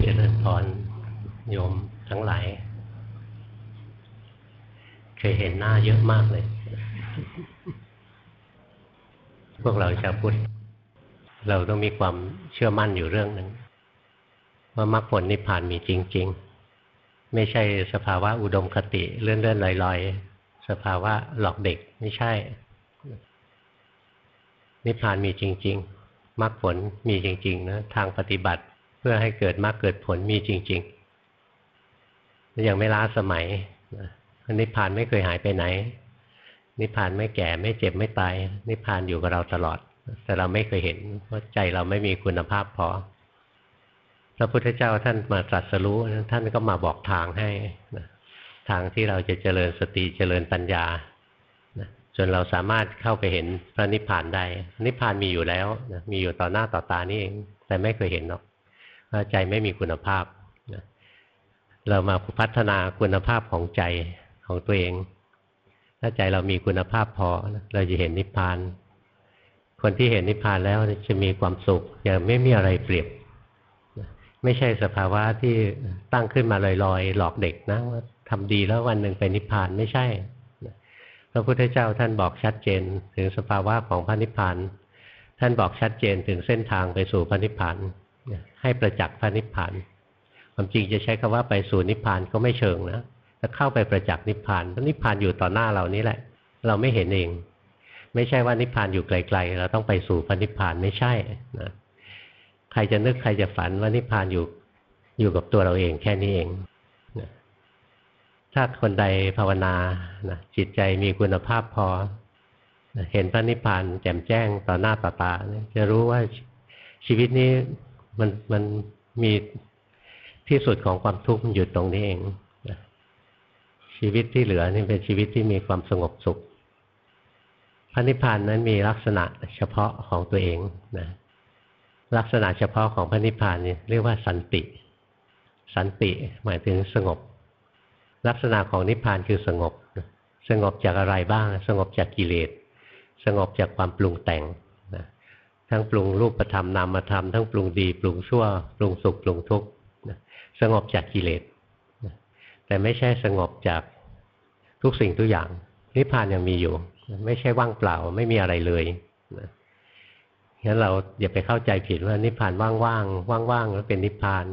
เจริญพรโยมทั้งหลาย เคยเห็นหน้าเยอะมากเลย พวกเราชาวพุทธเราต้องมีความเชื่อมั่นอยู่เรื่องหนึ่งว่ามรรคผลนิพพานมีจริง ๆ ไม่ใช่สภาวะอุดมคติเลื่อนๆลอยๆ สภาวะหลอกเด็กไม่ใช่ นิพพานมีจริง ๆมรรคผลมีจริง ๆ นะ ทางปฏิบัติ เพื่อให้เกิดมรรคเกิดผลมีจริงๆยังไม่ล้าสมัยนิพพานไม่เคยหายไปไหน นิพพานไม่แก่ไม่เจ็บไม่ตาย นิพพานอยู่กับเราตลอด แต่เราไม่เคยเห็นเพราะใจเราไม่มีคุณภาพพอพระพุทธเจ้าท่านมาตรัสรู้ท่านก็มาบอกทางให้ทางที่เราจะเจริญสติเจริญปัญญาจนเราสามารถเข้าไปเห็นพระนิพพานได้นิพพานมีอยู่แล้วมีอยู่ต่อหน้าต่อตานี่เอง แต่ไม่เคยเห็นหรอก ใจไม่มีคุณภาพเรามาพัฒนาคุณภาพของใจของตัวเอง ถ้าใจเรามีคุณภาพพอ เราจะเห็นนิพพาน คนที่เห็นนิพพานแล้วจะมีความสุขอย่างไม่มีอะไรเปรียบ ไม่ใช่สภาวะที่ตั้งขึ้นมาลอยๆ หลอกเด็กนะว่าทำดีแล้ววันหนึ่งไปนิพพานไม่ใช่พระพุทธเจ้าท่านบอกชัดเจนถึงสภาวะของพระนิพพาน ท่านบอกชัดเจนถึงเส้นทางไปสู่พระนิพพาน ให้ประจักษ์พระนิพพานความจริงจะใช้คำว่าไปสู่นิพพานก็ไม่เชิงนะแต่เข้าไปประจักษ์นิพพานพระนิพพานอยู่ต่อหน้าเรานี้แหละ เราไม่เห็นเอง ไม่ใช่ว่านิพพานอยู่ไกลๆเราต้องไปสู่พระนิพพานไม่ใช่นะใครจะนึกใครจะฝันว่านิพพานอยู่อยู่กับตัวเราเองแค่นี้เองนะถ้าคนใดภาวนานะจิตใจมีคุณภาพพอเห็นพระนิพพานแจ่มแจ้งต่อหน้าต่อตาจะรู้ว่าชีวิตนี้ มันมันมีที่สุดของความทุกข์มันอยู่ตรงนี้เองชีวิตที่เหลือนี่เป็นชีวิตที่มีความสงบสุขพระนิพพานนั้นมีลักษณะเฉพาะของตัวเองนะลักษณะเฉพาะของพระนิพพานนี่เรียกว่าสันติ สันติหมายถึงสงบ ลักษณะของนิพพานคือสงบ สงบจากอะไรบ้าง สงบจากกิเลส สงบจากความปรุงแต่ง ทั้งปรุงรูปธรรมนามธรรมทั้งปรุงดีปรุงชั่วปรุงสุขปรุงทุกข์สงบจากกิเลสแต่ไม่ใช่สงบจากทุกสิ่งทุกอย่างนิพพานยังมีอยู่ ไม่ใช่ว่างเปล่าไม่มีอะไรเลยงั้นเราอย่าไปเข้าใจผิดว่านิพพานว่างๆว่างๆแล้วเป็นนิพพาน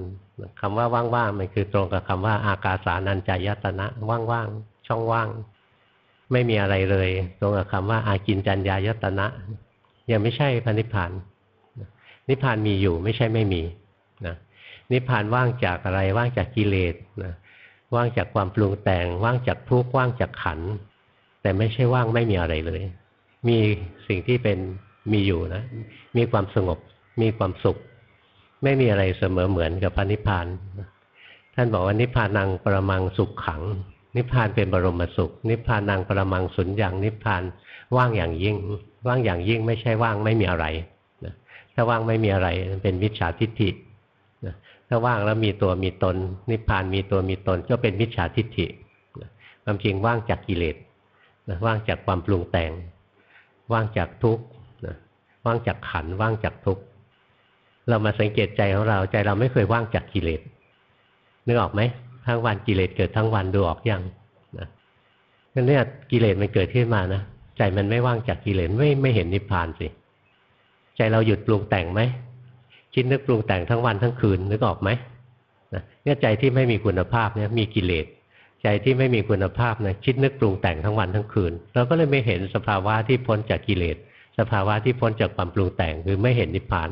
คำว่าว่างๆมันคือตรงกับคำว่าอากาสานัญจายตนะว่างๆช่องว่าง ไม่มีอะไรเลย ตรงกับคำว่าอากินจัญญายตนะ ยังไม่ใช่พระนิพพาน นิพพานมีอยู่ไม่ใช่ไม่มีนะนิพพานว่างจากอะไรว่างจากกิเลสนะว่างจากความปรุงแต่ง ว่างจากทุกข์ว่างจากขัน แต่ไม่ใช่ว่างไม่มีอะไรเลย มีสิ่งที่เป็นมีอยู่นะ มีความสงบ มีความสุข ไม่มีอะไรเสมอเหมือนกับพระนิพพาน ท่านบอกว่านิพพานังประมังสุขขัง นิพพานเป็นบรมสุข นิพพานังประมังสุญญ์นิพพานว่างอย่างยิ่ง ว่างอย่างยิ่งไม่ใช่ว่างไม่มีอะไรนะถ้าว่างไม่มีอะไรเป็นวิชาทิฏฐินะถ้าว่างแล้วมีตัวมีตน นิพพานมีตัวมีตนก็เป็นวิชาทิฏฐินะความจริงว่างจากกิเลสนะว่างจากความปรุงแต่ง ว่างจากทุกข์นะว่างจากขันว่างจากทุกข์เรามาสังเกตใจของเราใจเราไม่เคยว่างจากกิเลสนึกออกไหมทั้งวันกิเลสเกิดทั้งวันดูออกยังนะเนี่ยกิเลสมันเกิดขึ้นมานะ ใจมันไม่ว่างจากกิเลสไม่ไม่เห็นนิพพานสิ ใจเราหยุดปรุงแต่งไหมคิดนึกปรุงแต่งทั้งวันทั้งคืนนึกออกไหมเนี่ยใจที่ไม่มีคุณภาพเนี่ยมีกิเลสใจที่ไม่มีคุณภาพนะคิดนึกปรุงแต่งทั้งวันทั้งคืน เราก็เลยไม่เห็นสภาวะที่พ้นจากกิเลสสภาวะที่พ้นจากความปรุงแต่งคือไม่เห็นนิพพาน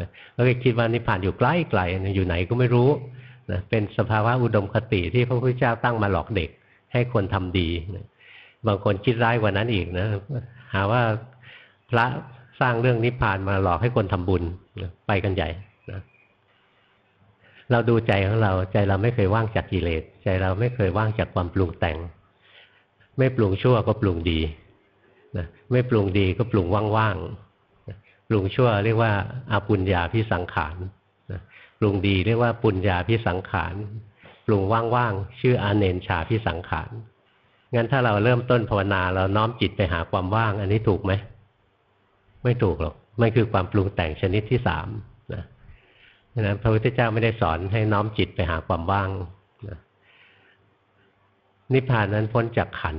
นะเราก็คิดว่านิพพานอยู่ใกล้ไกลอยู่ไหนก็ไม่รู้นะเป็นสภาวะอุดมคติที่พระพุทธเจ้าตั้งมาหลอกเด็ก ให้คนทำดีนะ บางคนคิดร้ายกว่านั้นอีกนะ หาว่าพระสร้างเรื่องนิพพานมาหลอกให้คนทำบุญไปกันใหญ่นะเราดูใจของเราใจเราไม่เคยว่างจากกิเลสใจเราไม่เคยว่างจากความปรุงแต่ง ไม่ปรุงชั่วก็ปรุงดีนะไม่ปรุงดีก็ปรุงว่างๆปรุงชั่วเรียกว่าอาปุญญาพิสังขารนะปรุงดีเรียกว่าปุญญาพิสังขารปรุงว่างๆชื่ออาเนนชาพิสังขาร งั้นถ้าเราเริ่มต้นภาวนาเราน้อมจิตไปหาความว่าง อันนี้ถูกไหม ไม่ถูกหรอกมันคือความปรุงแต่งชนิดที่สามนะฉะนั้นพระพุทธเจ้าไม่ได้สอนให้น้อมจิตไปหาความว่างนิพพานนั้นพ้นจากขัน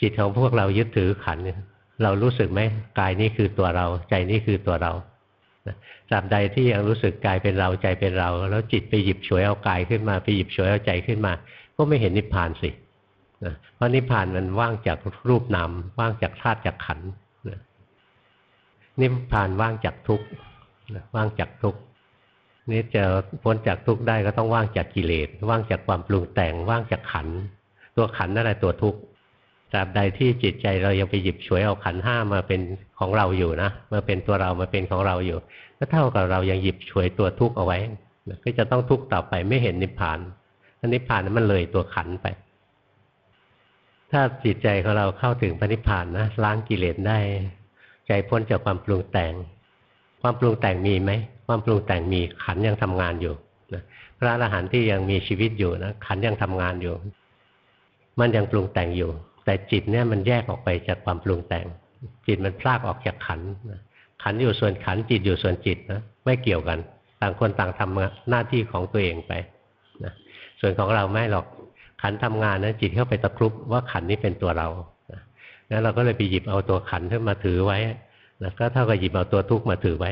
จิตของพวกเรายึดถือขันเรารู้สึกไหมกายนี้คือตัวเรา ใจนี้คือตัวเราตราบใดที่ยังรู้สึกกายเป็นเราใจเป็นเรา แล้วจิตไปหยิบฉวยเอากายขึ้นมาไปหยิบฉวยเอาใจขึ้นมา ก็ไม่เห็นนิพพานสิเเพราะนิพพานมันว่างจากรูปนามว่างจากธาตุจากขันนิพพานว่างจากทุกข์ว่างจากทุกข์นี่จะพ้นจากทุกข์ได้ก็ต้องว่างจากกิเลสว่างจากความปรุงแต่งว่างจากขัน ตัวขันนั่นแหละตัวทุกข์ตราบใดที่จิตใจเรายังไปหยิบฉวยเอาขันห้ามาเป็นของเราอยู่นะมาเป็นตัวเรามาเป็นของเราอยู่ ก็เท่ากับเรายังหยิบฉวยตัวทุกข์เอาไว้ก็จะต้องทุกข์ต่อไปไม่เห็นนิพพานนิพพานนั้นมันเลยตัวขันไป ถ้าจิตใจของเราเข้าถึงพระนิพพานนะล้างกิเลสได้ ใจพ้นจากความปรุงแต่ง ความปรุงแต่งมีไหมความปรุงแต่งมีขันยังทำงานอยู่นะพระอรหันต์ที่ยังมีชีวิตอยู่นะขันยังทำงานอยู่ มันยังปรุงแต่งอยู่ แต่จิตเนี่ยมันแยกออกไปจากความปรุงแต่ง จิตมันพลากออกจากขันขันอยู่ส่วนขันจิตอยู่ส่วนจิตนะไม่เกี่ยวกัน ต่างคนต่างทำหน้าที่ของตัวเองไปนะส่วนของเราไม่หรอก ขันทำงานนะจิตเข้าไปตะครุบว่าขันนี้เป็นตัวเรานะเราก็เลยไปหยิบเอาตัวขันขึ้นมาถือไว้นะก็เท่ากับหยิบเอาตัวทุกข์มาถือไว้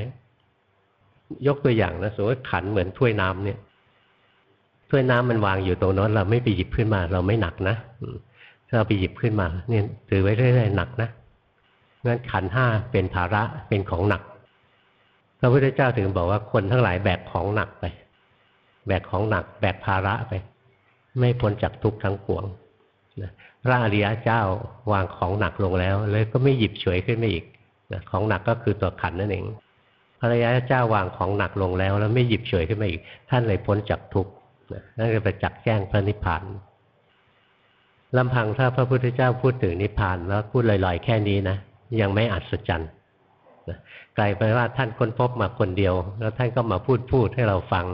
ยกตัวอย่างนะสมมติขันเหมือนถ้วยน้ำเนี่ย ถ้วยน้ำมันวางอยู่ตรงนั้น เราไม่ไปหยิบขึ้นมา เราไม่หนักนะถ้าเราไปหยิบขึ้นมา เนี่ยถือไว้เรื่อยๆหนักนะงั้นขันห้าเป็นภาระเป็นของหนักพระพุทธเจ้าถึงบอกว่าคนทั้งหลายแบกของหนักไป แบกของหนัก แบกภาระไป ไม่พ้นจากทุกข์ทั้งปวงพระอริยะเจ้าวางของหนักลงแล้ว เลยก็ไม่หยิบเฉยขึ้นมาอีกของหนักก็คือตัวขันนั่นเองพระอริยะเจ้าวางของหนักลงแล้ว แล้วไม่หยิบเฉยขึ้นมาอีก ท่านเลยพ้นจากทุกข์นั่นคือประจักษ์แจ้งพระนิพพานลำพังถ้าพระพุทธเจ้าพูดถึงนิพพานแล้วพูดลอยๆ แค่นี้นะยังไม่อัศจรรย์ไกลไปว่าท่านค้นพบมาคนเดียว แล้วท่านก็มาพูดพูดให้เราฟัง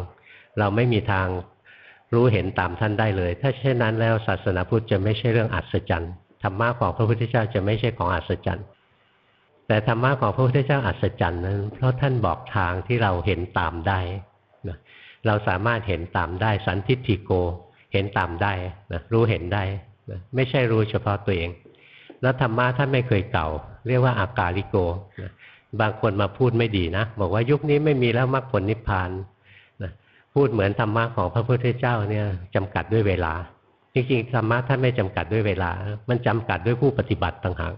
เราไม่มีทาง รู้เห็นตามท่านได้เลย ถ้าเช่นนั้นแล้วศาสนาพุทธจะไม่ใช่เรื่องอัศจรรย์ธรรมะของพระพุทธเจ้าจะไม่ใช่ของอัศจรรย์แต่ธรรมะของพระพุทธเจ้าอัศจรรย์นั้น เพราะท่านบอกทางที่เราเห็นตามได้เราสามารถเห็นตามได้สันทิฏฐิโก เห็นตามได้นะรู้เห็นได้นะไม่ใช่รู้เฉพาะตัวเอง แล้วธรรมะท่านไม่เคยเก่า เรียกว่าอากาลิโกนะบางคนมาพูดไม่ดีนะ บอกว่ายุคนี้ไม่มีแล้วมรรคผลนิพพาน พูดเหมือนธรรมะของพระพุทธเจ้าเนี่ยจำกัดด้วยเวลา จริงๆธรรมะท่านไม่จำกัดด้วยเวลา มันจำกัดด้วยผู้ปฏิบัติต่างหาก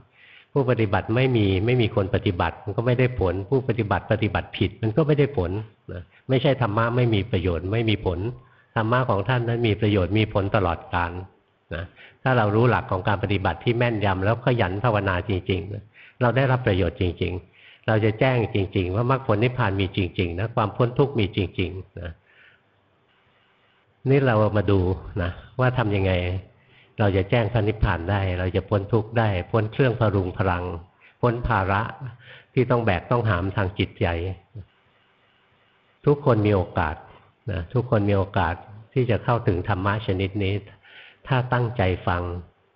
ผู้ปฏิบัติไม่มีไม่มีคนปฏิบัติ มันก็ไม่ได้ผล ผู้ปฏิบัติปฏิบัติผิด มันก็ไม่ได้ผลนะไม่ใช่ธรรมะไม่มีประโยชน์ไม่มีผลธรรมะของท่านนั้นมีประโยชน์มีผลตลอดกาลนะถ้าเรารู้หลักของการปฏิบัติที่แม่นยำแล้วขยันภาวนาจริงๆ เราได้รับประโยชน์จริง ๆ เราจะแจ้งจริง ๆ ว่ามรรคผลนิพพานมีจริง ๆ นะความพ้นทุกข์มีจริงๆนะ นี่เรามาดูนะว่าทํำยังไง เราจะแจ้งพระนิพพานได้ เราจะพ้นทุกข์ได้ พ้นเครื่องพรุงพลัง พ้นภาระที่ต้องแบกต้องหามทางจิตใจ ทุกคนมีโอกาสนะทุกคนมีโอกาสที่จะเข้าถึงธรรมะชนิดนี้ ถ้าตั้งใจฟัง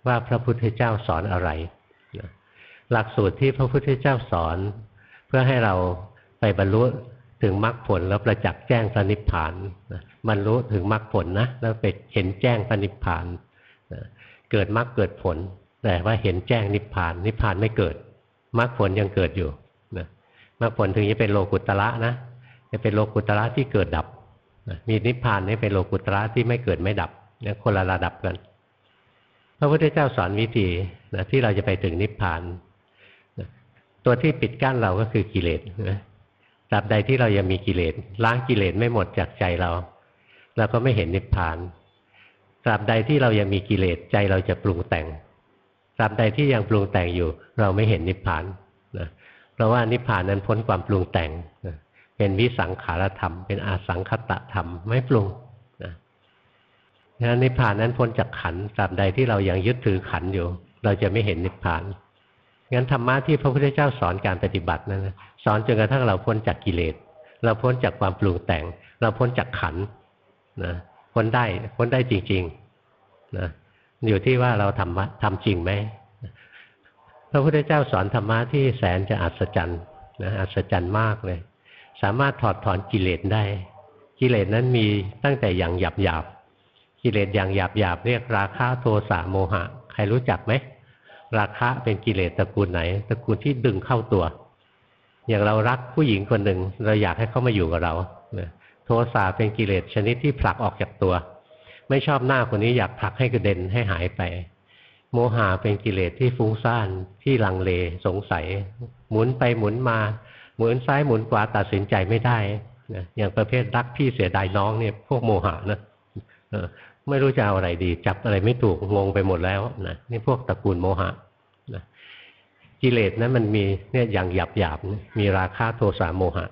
ว่าพระพุทธเจ้าสอนอะไรหลักสูตรที่พระพุทธเจ้าสอน เพื่อให้เราไปบรรลุถึงมรรคผลแล้วประจักษ์แจ้งพระนิพพาน บรรลุถึงมรรคผลนะแล้วไปเห็นแจ้งพระนิพพานเกิดมรรคเกิดผล แต่ว่าเห็นแจ้งนิพพาน นิพพานไม่เกิดมรรคผลยังเกิดอยู่นะมรรคผลถึงจะเป็นโลกุตระนะจะเป็นโลกุตระที่เกิดดับมีนิพพานนี่เป็นโลกุตระที่ไม่เกิดไม่ดับเนี่ยคนละระดับกัน พระพุทธเจ้าสอนวิธีนะที่เราจะไปถึงนิพพานนะตัวที่ปิดกั้นเราก็คือกิเลสนะตราบใดที่เรายังมีกิเลสล้างกิเลสไม่หมดจากใจเรา เราก็ไม่เห็นนิพพานตราบใดที่เรายังมีกิเลสใจเราจะปรุงแต่งตราบใดที่ยังปรุงแต่งอยู่ เราไม่เห็นนิพพานนะเพราะว่านิพพานนั้นพ้นความปรุงแต่งนะเป็นวิสังขารธรรม เป็นอาสังคตะธรรมไม่ปรุงนั้นนิพพานนั้นพ้นจากขันตราบใดที่เรายังยึดถือขันอยู่ เราจะไม่เห็นนิพพานงั้นธรรมะที่พระพุทธเจ้าสอนการปฏิบัตินั้นสอนจนกระทั่งเราพ้นจากกิเลส เราพ้นจากความปรุงแต่ง เราพ้นจากขัน นะพ้นได้พ้นได้จริงๆนะอยู่ที่ว่าเราทำทำจริงไหมพระพุทธเจ้าสอนธรรมะที่แสนจะอัศจรรย์นะอัศจรรย์มากเลย สามารถถอดถอนกิเลสได้ กิเลสนั้นมีตั้งแต่อย่างหยาบหยาบกิเลสอย่างหยาบหยาบเรียกราคะโทสะโมหะ ใครรู้จักไหมราคะเป็นกิเลสตระกูลไหนตระกูลที่ดึงเข้าตัว อย่างเรารักผู้หญิงคนหนึ่งเราอยากให้เขามาอยู่กับเรา โทสะเป็นกิเลสชนิดที่ผลักออกจากตัว ไม่ชอบหน้าคนนี้อยากผลักให้กระเด็นให้หายไป โมหะเป็นกิเลสที่ฟุ้งซ่านที่ลังเลสงสัย หมุนไปหมุนมา หมุนซ้ายหมุนขวาตัดสินใจไม่ได้นะอย่างประเภทรักพี่เสียดายน้องเนี่ยพวกโมหะนะไม่รู้จะเอาอะไรดี จับอะไรไม่ถูกงงไปหมดแล้วนะนี่พวกตระกูลโมหะนะกิเลสนั้นมันมีเนี่ยอย่างหยาบหยาบมีราคะโทสะโมหะ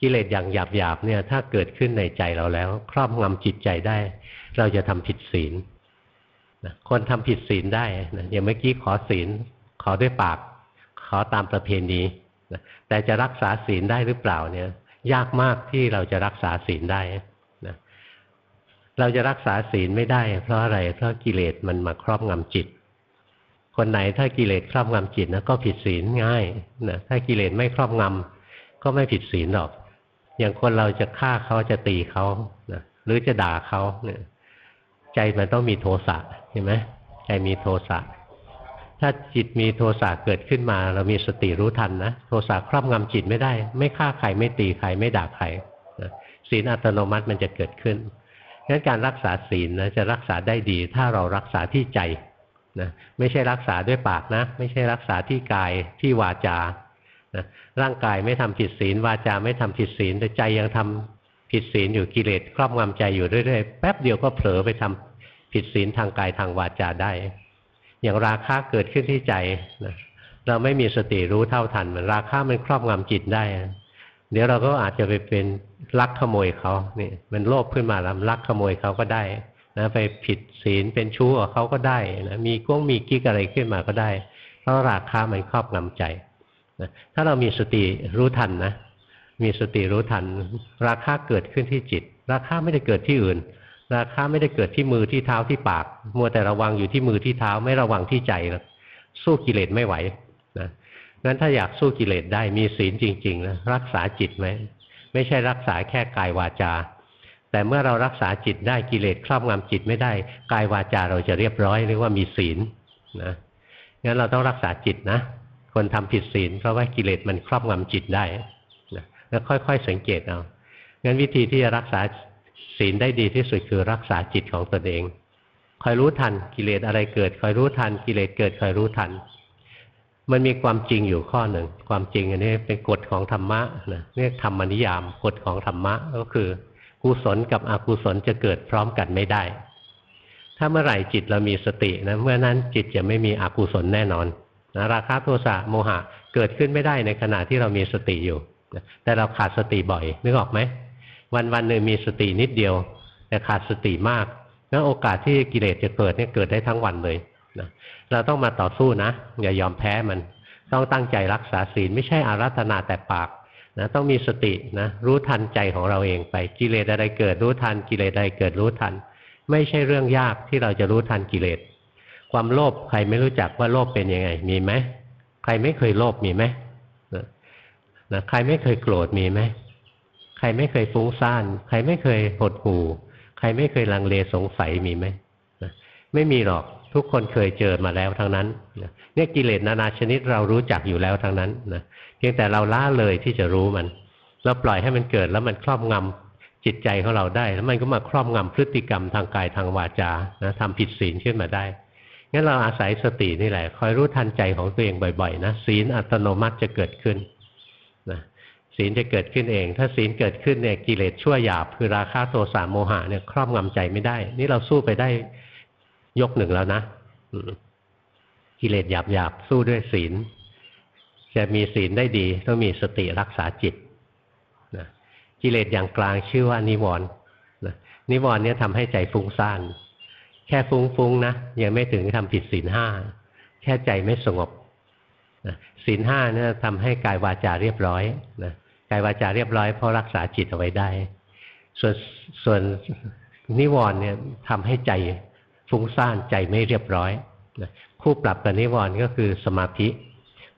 กิเลสอย่างหยาบหยาบเนี่ย ถ้าเกิดขึ้นในใจเราแล้ว ครอบงำจิตใจได้ เราจะทำผิดศีลนะคนทำผิดศีลได้นะอย่างเมื่อกี้ขอศีล ขอด้วยปาก ขอตามประเพณีนะแต่จะรักษาศีลได้หรือเปล่าเนี่ย ยากมากที่เราจะรักษาศีลได้เราจะรักษาศีลไม่ได้ เพราะอะไรเพราะกิเลสมันมาครอบงำจิต คนไหนถ้ากิเลสครอบงำจิตนะก็ผิดศีลง่ายนะถ้ากิเลสไม่ครอบงำก็ไม่ผิดศีลหรอก อย่างคนเราจะฆ่าเขาจะตีเขานะหรือจะด่าเขาเนี่ยใจมันต้องมีโทสะเห็นไหมใจมีโทสะถ้าจิตมีโทสะเกิดขึ้นมา เรามีสติรู้ทันนะโทสะครอบงำจิตไม่ได้ ไม่ฆ่าใครไม่ตีใครไม่ด่าใครศีลอัตโนมัติมันจะเกิดขึ้นงั้นการรักษาศีลนะจะรักษาได้ดี ถ้าเรารักษาที่ใจนะไม่ใช่รักษาด้วยปากนะ ไม่ใช่รักษาที่กายที่วาจา นะร่างกายไม่ทำผิดศีลวาจาไม่ทำผิดศีลแต่ใจยังทำผิดศีลอยู่กิเลสครอบงำใจอยู่เรื่อยๆแป๊บเดียวก็เผลอไปทำผิดศีลทางกายทางวาจาได้ อย่างราคะเกิดขึ้นที่ใจนะเราไม่มีสติรู้เท่าทันมันราคะมันครอบงำจิตได้ เดี๋ยวเราก็อาจจะไปเป็นลักขโมยเขานี่มันโลภขึ้นมาแล้วลักขโมยเขาก็ได้นะไปผิดศีลเป็นชู้กับเขาก็ได้นะมีก้งมีกิ๊กอะไรขึ้นมาก็ได้ เพราะราคามันครอบงำใจ นะถ้าเรามีสติรู้ทันนะ มีสติรู้ทัน ราคาเกิดขึ้นที่จิต ราคาไม่ได้เกิดที่อื่น ราคาไม่ได้เกิดที่มือที่เท้าที่ปาก มัวแต่ระวังอยู่ที่มือที่เท้าไม่ระวังที่ใจสู้กิเลสไม่ไหวนะงั้นถ้าอยากสู้กิเลสได้มีศีลจริงๆนะรักษาจิตไหมไม่ใช่รักษาแค่กายวาจา แต่เมื่อเรารักษาจิตได้กิเลสครอบงำจิตไม่ได้กายวาจาเราจะเรียบร้อยเรียกว่ามีศีลนะงั้นเราต้องรักษาจิตนะ คนทำผิดศีลเพราะว่ากิเลสมันครอบงำจิตได้นะแล้วค่อยๆสังเกตเอางั้นวิธีที่จะรักษาศีลได้ดีที่สุดคือรักษาจิตของตนเองคอยรู้ทันกิเลสอะไรเกิดคอยรู้ทันกิเลสเกิดคอยรู้ทัน มันมีความจริงอยู่ข้อหนึ่ง ความจริงอันนี้เป็นกฎของธรรมะนะเรียกธรรมนิยามกฎของธรรมะก็คือกุศลกับอกุศลจะเกิดพร้อมกันไม่ได้ ถ้าเมื่อไหร่จิตเรามีสตินะเมื่อนั้นจิตจะไม่มีอกุศลแน่นอน นะราคะโทสะโมหะเกิดขึ้นไม่ได้ในขณะที่เรามีสติอยู่แต่เราขาดสติบ่อยนึกออกไหมวันวันหนึ่งมีสตินิดเดียว แต่ขาดสติมากงั้นโอกาสที่กิเลสจะเกิดเนี่ยเกิดได้ทั้งวันเลยนะเราต้องมาต่อสู้นะ อย่ายอมแพ้มันต้องตั้งใจรักษาศีลไม่ใช่อารัธนาแต่ปากนะต้องมีสตินะรู้ทันใจของเราเองไปกิเลสอะไรเกิดรู้ทัน กิเลสอะไรเกิดรู้ทัน ไม่ใช่เรื่องยากที่เราจะรู้ทันกิเลส ความโลภใครไม่รู้จักว่าโลภเป็นยังไง มีไหมใครไม่เคยโลภมีไหมนะใครไม่เคยโกรธมีไหมใครไม่เคยฟุ้งซ่าน ใครไม่เคยหดหู่ ใครไม่เคยลังเลสงสัยมีไหมไม่มีหรอกทุกคนเคยเจอมาแล้วทั้งนั้นเนี่ยกิเลสนานาชนิดเรารู้จักอยู่แล้วทั้งนั้นนะเพียงแต่เราล่าเลยที่จะรู้มันเราปล่อยให้มันเกิดแล้วมันครอบงำจิตใจของเราได้ แล้วมันก็มาครอบงำพฤติกรรมทางกายทางวาจานะทำผิดศีลขึ้นมาได้ งั้นเราอาศัยสตินี่แหละ คอยรู้ทันใจของตัวเองบ่อยๆนะศีลอัตโนมัติจะเกิดขึ้นนะศีลจะเกิดขึ้นเอง ถ้าศีลเกิดขึ้นเนี่ยกิเลสชั่วหยาบคือราคะโทสะโมหะเนี่ยครอบงำใจไม่ได้ นี่เราสู้ไปได้ยกหนึ่งแล้วนะกิเลสหยาบหยาบสู้ด้วยศีล จะมีศีลได้ดี ต้องมีสติรักษาจิตนะกิเลสอย่างกลางชื่อว่านิวรณ์นะนิวรณ์เนี่ยทำให้ใจฟุ้งซ่าน แค่ฟุ้งฟุ้งนะยังไม่ถึงทำผิดศีลห้าแค่ใจไม่สงบศีลห้าเนี่ยทำให้กายวาจาเรียบร้อยนะกายวาจาเรียบร้อยเพราะรักษาจิตเอาไว้ได้ ส่วนส่วนนิวรณ์เนี่ยทำให้ใจฟุ้งซ่านใจไม่เรียบร้อยคู่ปรับกับนิวรณ์ก็คือสมาธิ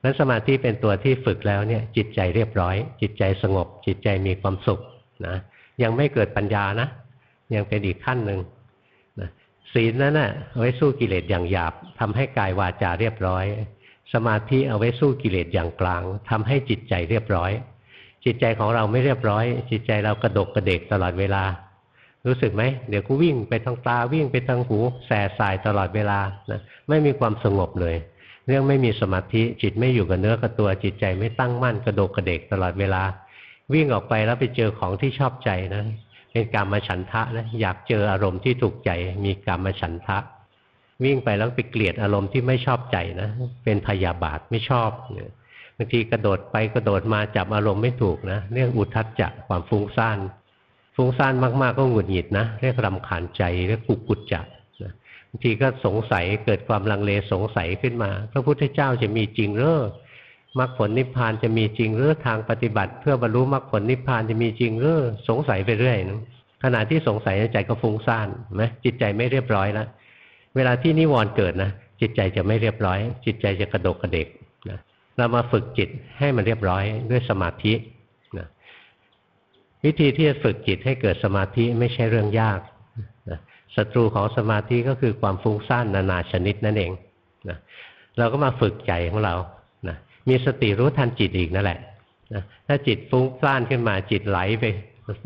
นั้นสมาธิเป็นตัวที่ฝึกแล้วเนี่ยจิตใจเรียบร้อย จิตใจสงบ จิตใจมีความสุขนะยังไม่เกิดปัญญานะ ยังเป็นอีกขั้นหนึ่ง ศีลนั้นน่ะเอาไว้สู้กิเลสอย่างหยาบทำให้กายวาจาเรียบร้อย สมาธิเอาไว้สู้กิเลสอย่างกลางทำให้จิตใจเรียบร้อย จิตใจของเราไม่เรียบร้อย จิตใจเรากระดกกระเดกตลอดเวลา รู้สึกไหมเดี๋ยวกูวิ่งไปทางตาวิ่งไปทางหูแส่สายตลอดเวลานะไม่มีความสงบเลย เรื่องไม่มีสมาธิจิตไม่อยู่กับเนื้อกับตัวจิตใจไม่ตั้งมั่นกระโดกกระเดกตลอดเวลา วิ่งออกไปแล้วไปเจอของที่ชอบใจนะ เป็นกรรมฉันทะนะอยากเจออารมณ์ที่ถูกใจ มีกรรมฉันทะ วิ่งไปแล้วไปเกลียดอารมณ์ที่ไม่ชอบใจนะ เป็นพยาบาทไม่ชอบบางทีกระโดดไปกระโดดมาจับอารมณ์ไม่ถูกนะเรียกอุทัศจักความฟุ้งซ่านฟุ้งซ่านมากๆก็หงุดหงิดนะเรียกรำคาญใจเรียกกุกุจจะบางทีก็สงสัยเกิดความลังเลสงสัยขึ้นมา พระพุทธเจ้าจะมีจริงหรือ มรรคผลนิพพานจะมีจริงหรือทางปฏิบัติ เพื่อบรรลุมรรคผลนิพพานจะมีจริงหรือสงสัยไปเรื่อยนะขณะที่สงสัยใจก็ฟุ้งซ่านไหมจิตใจไม่เรียบร้อยแล้วเวลาที่นิวรณ์เกิดนะจิตใจจะไม่เรียบร้อย จิตใจจะกระดกกระเดกนะเรามาฝึกจิตให้มันเรียบร้อยด้วยสมาธินะวิธีที่จะฝึกจิตให้เกิดสมาธิไม่ใช่เรื่องยากนะศัตรูของสมาธิก็คือความฟุ้งซ่านนานาชนิดนั่นเองนะเราก็มาฝึกใจของเรา มีสติรู้ทันจิตอีกนั่นแหละนะถ้าจิตฟุ้งซ่านขึ้นมาจิตไหลไป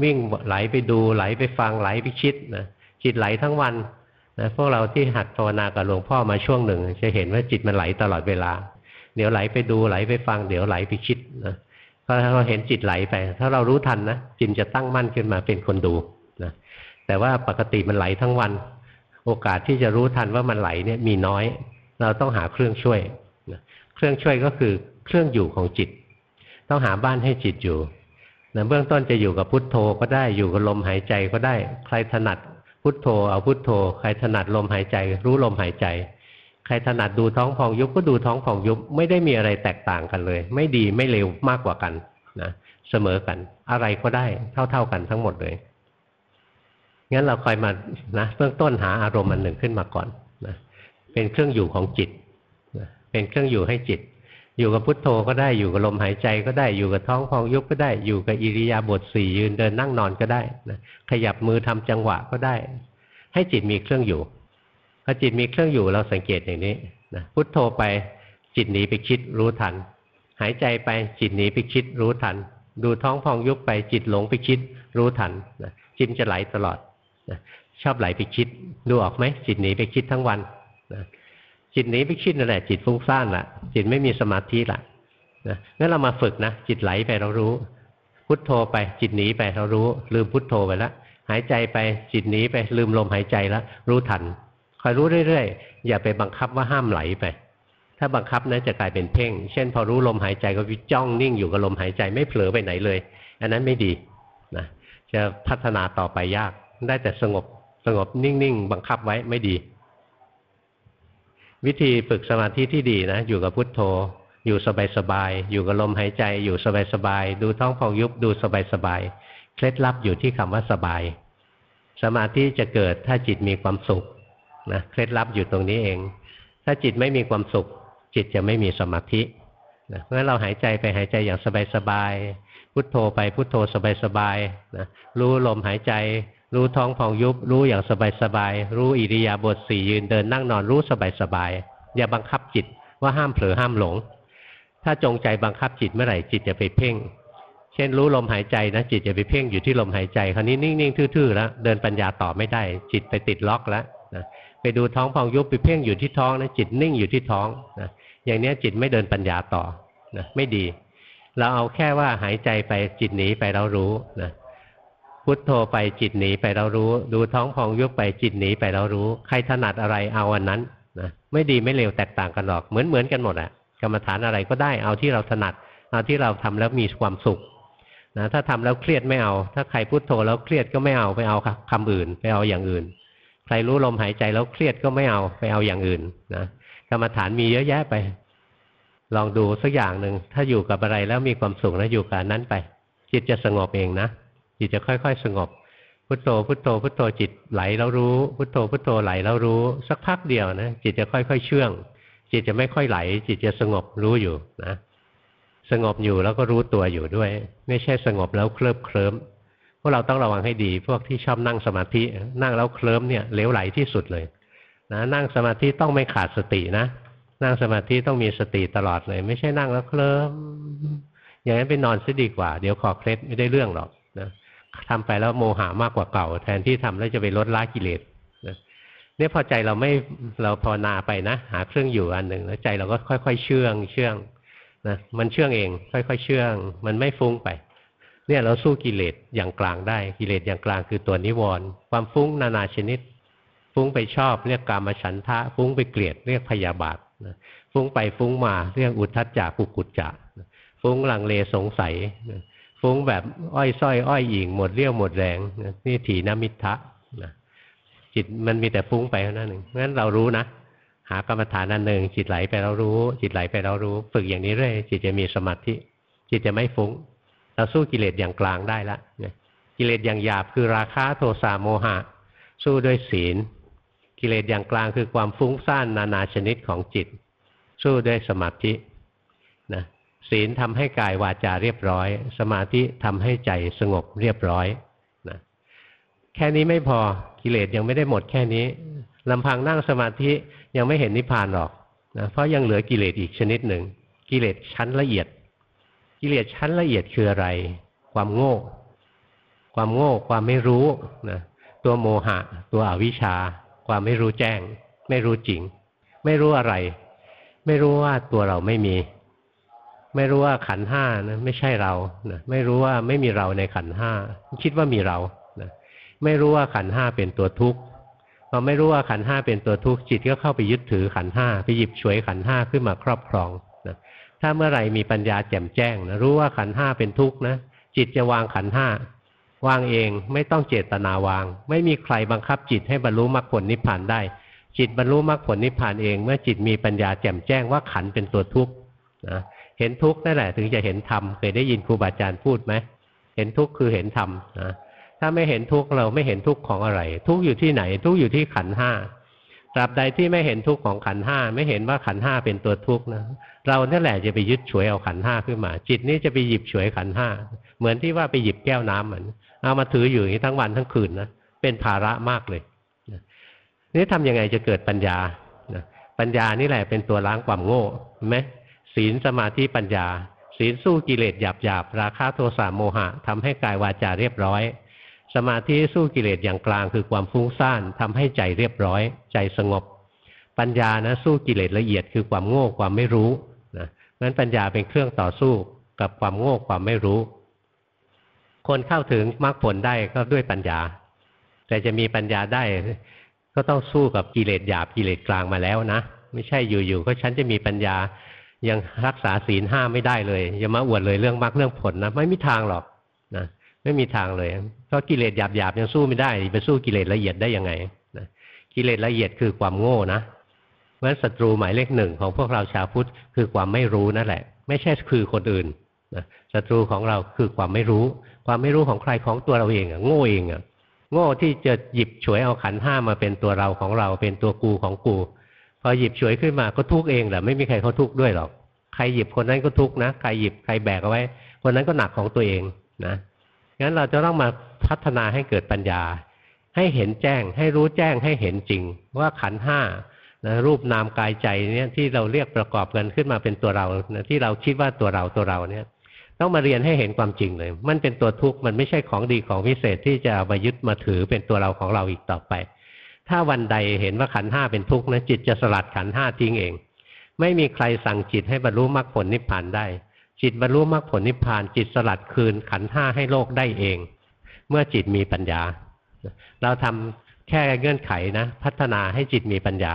วิ่งไหลไปดูไหลไปฟังไหลไปคิดนะจิตไหลทั้งวันนะพวกเราที่หัดภาวนากับหลวงพ่อมาช่วงหนึ่ง จะเห็นว่าจิตมันไหลตลอดเวลา เดี๋ยวไหลไปดูไหลไปฟังเดี๋ยวไหลไปคิดนะพอเราเห็นจิตไหลไป ถ้าเรารู้ทันนะจิตจะตั้งมั่นขึ้นมาเป็นคนดูนะแต่ว่าปกติมันไหลทั้งวัน โอกาสที่จะรู้ทันว่ามันไหลเนี่ยมีน้อย เราต้องหาเครื่องช่วย เครื่องช่วยก็คือเครื่องอยู่ของจิต ต้องหาบ้านให้จิตอยู่นะเบื้องต้นจะอยู่กับพุทโธก็ได้อยู่กับลมหายใจก็ได้ใครถนัดพุทโธเอาพุทโธ ใครถนัดลมหายใจ รู้ลมหายใจ ใครถนัดดูท้องพองยุบก็ดูท้องพองยุบไม่ได้มีอะไรแตกต่างกันเลย ไม่ดีไม่เลวมากกว่ากันนะเสมอกันอะไรก็ได้เท่า ๆกันทั้งหมดเลยงั้นเราคอยมานะเบื้องต้นหาอารมณ์อันหนึ่งขึ้นมาก่อนนะเป็นเครื่องอยู่ของจิต เป็นเครื่องอยู่ให้จิต อยู่กับพุทโธก็ได้อยู่กับลมหายใจก็ได้อยู่กับท้องพองยุบก็ได้อยู่กับอิริยาบถสี่ยืนเดินนั่งนอนก็ได้นะขยับมือทำจังหวะก็ได้ ให้จิตมีเครื่องอยู่พอจิตมีเครื่องอยู่เราสังเกตอย่างนี้นะพุทโธไปจิตหนีไปคิดรู้ทัน หายใจไปจิตหนีไปคิดรู้ทัน ดูท้องพองยุบไปจิตหลงไปคิดรู้ทันนะจิตจะไหลตลอดนะชอบไหลไปคิดดูออกไหมจิตหนีไปคิดทั้งวันนะ จิตหนีไปคิดนั่นแหละ จิตฟุ้งซ่านละจิตไม่มีสมาธิละนะงั้นเรามาฝึกนะ จิตไหลไปเรารู้ พุทโธไปจิตหนีไปเรารู้ ลืมพุทโธไปล้วหายใจไปจิตหนีไปลืมลมหายใจแล้วรู้ทันคอยรู้เรื่อยๆ อย่าไปบังคับว่าห้ามไหลไป ถ้าบังคับนะจะกลายเป็นเพ่ง เช่น พอรู้ลมหายใจก็วิจ้องนิ่งอยู่กับลมหายใจไม่เผลอไปไหนเลย อันนั้นไม่ดีนะจะพัฒนาต่อไปยากได้แต่สงบสงบนิ่งๆ บังคับไว้ไม่ดี วิธีฝึกสมาธิที่ดีนะ อยู่กับพุทโธ อยู่สบายๆอยู่กับลมหายใจ อยู่สบายๆดูท้องพองยุบดูสบายๆเคล็ดลับอยู่ที่คำว่าสบาย สมาธิจะเกิดถ้าจิตมีความสุขนะเคล็ดลับอยู่ตรงนี้เอง ถ้าจิตไม่มีความสุข จิตจะไม่มีสมาธินะเพราะฉะนั้นเราหายใจไปหายใจอย่างสบายๆพุทโธไปพุทโธสบายๆนะรู้ลมหายใจ รู้ท้องพองยุบ รู้อย่างสบายๆ รู้อิริยาบถสี่ยืนเดินนั่งนอนรู้สบายๆ อย่าบังคับจิตว่าห้ามเผลอห้ามหลง ถ้าจงใจบังคับจิตเมื่อไหร่จิตจะไปเพ่ง เช่นรู้ลมหายใจนะจิตจะไปเพ่งอยู่ที่ลมหายใจ คราวนี้นิ่งๆทื่อๆแล้วเดินปัญญาต่อไม่ได้ จิตไปติดล็อกแล้วนะไปดูท้องพองยุบไปเพ่งอยู่ที่ท้องนะจิตนิ่งอยู่ที่ท้องนะอย่างนี้จิตไม่เดินปัญญาต่อนะไม่ดี เราเอาแค่ว่าหายใจไปจิตหนีไปเรารู้นะ พุทโธไปจิตหนีไปเรารู้ ดูท้องพองยุบไปจิตหนีไปเรารู้ ใครถนัดอะไรเอาอันนั้นนะไม่ดีไม่เลวแตกต่างกันหรอกเหมือนเหมือนกันหมดอะกรรมฐานอะไรก็ได้เอาที่เราถนัด เอาที่เราทำแล้วมีความสุขนะถ้าทำแล้วเครียดไม่เอา ถ้าใครพุทโธแล้วเครียดก็ไม่เอาไปเอาคำอื่น ไปเอาอย่างอื่น ใครรู้ลมหายใจแล้วเครียดก็ไม่เอาไปเอาอย่างอื่นนะกรรมฐานมีเยอะแยะไป ลองดูสักอย่างหนึ่งถ้าอยู่กับอะไรแล้วมีความสุขนะอยู่กับนั้นไป จิตจะสงบเองนะ จิตจะค่อย ๆ สงบ พุทโธพุทโธพุทโธจิตไหลแล้วรู้ พุทโธพุทโธไหลแล้วรู้ สักพักเดียวนะจิตจะค่อย ๆ เชื่อง จิตจะไม่ค่อยไหล จิตจะสงบรู้อยู่นะ สงบอยู่แล้วก็รู้ตัวอยู่ด้วย ไม่ใช่สงบแล้วเคลิบเคลิ้มพวกเราต้องระวังให้ดี พวกที่ชอบนั่งสมาธินั่งแล้วเคลิ้มเนี่ยเลวไหลที่สุดเลยนะนั่งสมาธิต้องไม่ขาดสตินะนั่งสมาธิต้องมีสติตลอดเลย ไม่ใช่นั่งแล้วเคลิ้มอย่างนั้นไปนอนซะดีกว่า เดี๋ยวขอเคล็ดไม่ได้เรื่องหรอก ทำไปแล้วโมหามากกว่าเก่า แทนที่ทำแล้วจะไปลดละกิเลสนะเนี่ยพอใจเราไม่เราภาวนาไปนะ หาเครื่องอยู่อันหนึ่งแล้วใจเราก็ค่อยๆเชื่องเชื่องนะมันเชื่องเอง ค่อยๆเชื่อง มันไม่ฟุ้งไป เนี่ยเราสู้กิเลสอย่างกลางได้กิเลสอย่างกลางคือตัวนิวรณ์ความฟุ้งนานาชนิด ฟุ้งไปชอบเรียกกามฉันทะ ฟุ้งไปเกลียดเรียกพยาบาทฟุ้งไปฟุ้งมาเรียกอุทธัจจะกุกุจจะฟุ้งลังเลสงสัย ฟุ้งแบบอ้อยส้อยอ้อยอิงหมดเรี่ยวหมดแรงนี่ถีนมิทะนะจิตมันมีแต่ฟุ้งไปเท่านั้นเองงั้นเรารู้นะหากรรมฐานอันหนึ่งจิตไหลไปเรารู้ จิตไหลไปเรารู้ ฝึกอย่างนี้เรื่อยจิตจะมีสมาธิ จิตจะไม่ฟุ้ง เราสู้กิเลสอย่างกลางได้ละกิเลสอย่างหยาบคือราคะโทสะโมหะ สู้ด้วยศีล กิเลสอย่างกลางคือความฟุ้งซ่านนานาชนิดของจิต สู้ด้วยสมาธิ ศีลทำให้กายวาจาเรียบร้อย สมาธิทำให้ใจสงบเรียบร้อยนะแค่นี้ไม่พอกิเลสยังไม่ได้หมดแค่นี้ลำพังนั่งสมาธิยังไม่เห็นนิพพานหรอกนะเพราะยังเหลือกิเลสอีกชนิดหนึ่ง กิเลสชั้นละเอียด กิเลสชั้นละเอียดคืออะไร ความโง่ ความโง่ ความไม่รู้นะตัวโมหะ ตัวอวิชชา ความไม่รู้แจ้ง ไม่รู้จริง ไม่รู้อะไร ไม่รู้ว่าตัวเราไม่มี ไม่รู้ว่าขันห้านะไม่ใช่เรานะไม่รู้ว่าไม่มีเราในขันห้าคิดว่ามีเรานะไม่รู้ว่าขันห้าเป็นตัวทุกข์พอไม่รู้ว่าขันห้าเป็นตัวทุกข์จิตก็เข้าไปยึดถือขันห้าไปหยิบฉวยขันห้าขึ้นมาครอบครองนะถ้าเมื่อไหร่มีปัญญาแจ่มแจ้งนะรู้ว่าขันห้าเป็นทุกข์นะจิตจะวางขันห้าวางเองไม่ต้องเจตนาวาง ไม่มีใครบังคับจิตให้บรรลุมรรคผลนิพพานได้ จิตบรรลุมรรคผลนิพพานเอง เมื่อจิตมีปัญญาแจ่มแจ้งว่าขันเป็นตัวทุกข์นะ เห็นทุกข์นั่นแหละถึงจะเห็นธรรมเคยได้ยินครูบาอาจารย์พูดไหมเห็นทุกข์คือเห็นธรรมนะถ้าไม่เห็นทุกข์เราไม่เห็นทุกข์ของอะไร ทุกข์อยู่ที่ไหน ทุกข์อยู่ที่ขันห้าตราบใดที่ไม่เห็นทุกข์ของขันห้าไม่เห็นว่าขันห้าเป็นตัวทุกข์นะเรานั่นแหละจะไปยึดฉวยเอาขันห้าขึ้นมา จิตนี้จะไปหยิบฉวยขันห้าเหมือนที่ว่าไปหยิบแก้วน้ำเหมือนเอามาถืออยู่อย่างนี้ทั้งวันทั้งคืนนะเป็นภาระมากเลยนี่ทำยังไงจะเกิดปัญญาปัญญานี่แหละเป็นตัวล้างความโง่ไหม ศีลสมาธิปัญญา ศีลสู้กิเลสหยาบหยาบราคะโทสะโมหะทำให้กายวาจาเรียบร้อย สมาธิสู้กิเลสอย่างกลางคือความฟุ้งซ่านทำให้ใจเรียบร้อย ใจสงบ ปัญญานะสู้กิเลสละเอียดคือความโง่ความไม่รู้นะนั้นปัญญาเป็นเครื่องต่อสู้กับความโง่ความไม่รู้ คนเข้าถึงมรรคผลได้ก็ด้วยปัญญา แต่จะมีปัญญาได้ก็ต้องสู้กับกิเลสหยาบกิเลสกลางมาแล้วนะ ไม่ใช่อยู่ๆก็ฉันจะมีปัญญา ยังรักษาศีลห้าไม่ได้เลยอย่ามาอวดเลยเรื่องมรรคเรื่องผลนะไม่มีทางหรอกนะไม่มีทางเลยเพราะกิเลสหยาบๆยังสู้ไม่ได้ไปสู้กิเลสละเอียดได้ยังไงนะกิเลสละเอียดคือความโง่นะเพราะฉะนั้นศัตรูหมายเลขหนึ่งของพวกเราชาวพุทธคือความไม่รู้นั่นแหละ ไม่ใช่คือคนอื่นนะศัตรูของเราคือความไม่รู้ ความไม่รู้ของใครของตัวเราเองอะโง่เองอะโง่ที่จะหยิบฉวยเอาขันห้ามาเป็นตัวเราของเราเป็นตัวกูของกู อหยิบฉวยขึ้นมาก็ทุกเองแหละไม่มีใครเขาทุกด้วยหรอก ใครหยิบคนนั้นก็ทุกนะ ใครหยิบใครแบกเอาไว้ คนนั้นก็หนักของตัวเองนะงั้นเราจะต้องมาพัฒนาให้เกิดปัญญา ให้เห็นแจ้ง ให้รู้แจ้งให้เห็นจริง ว่าขันห้านะรูปนามกายใจเนี่ยที่เราเรียกประกอบกันขึ้นมาเป็นตัวเรานะที่เราคิดว่าตัวเราตัวเราเนี่ยต้องมาเรียนให้เห็นความจริงเลย มันเป็นตัวทุกข์มันไม่ใช่ของดีของพิเศษที่จะมายึดมาถือเป็นตัวเราของเราอีกต่อไป ถ้าวันใดเห็นว่าขันห้าเป็นทุกข์นะจิตจะสลัดขันห้าทิ้งเอง ไม่มีใครสั่งจิตให้บรรลุมรรคผลนิพพานได้ จิตบรรลุมรรคผลนิพพาน จิตสลัดคืนขันห้าให้โลกได้เอง เมื่อจิตมีปัญญา เราทำแค่เงื่อนไขนะ พัฒนาให้จิตมีปัญญา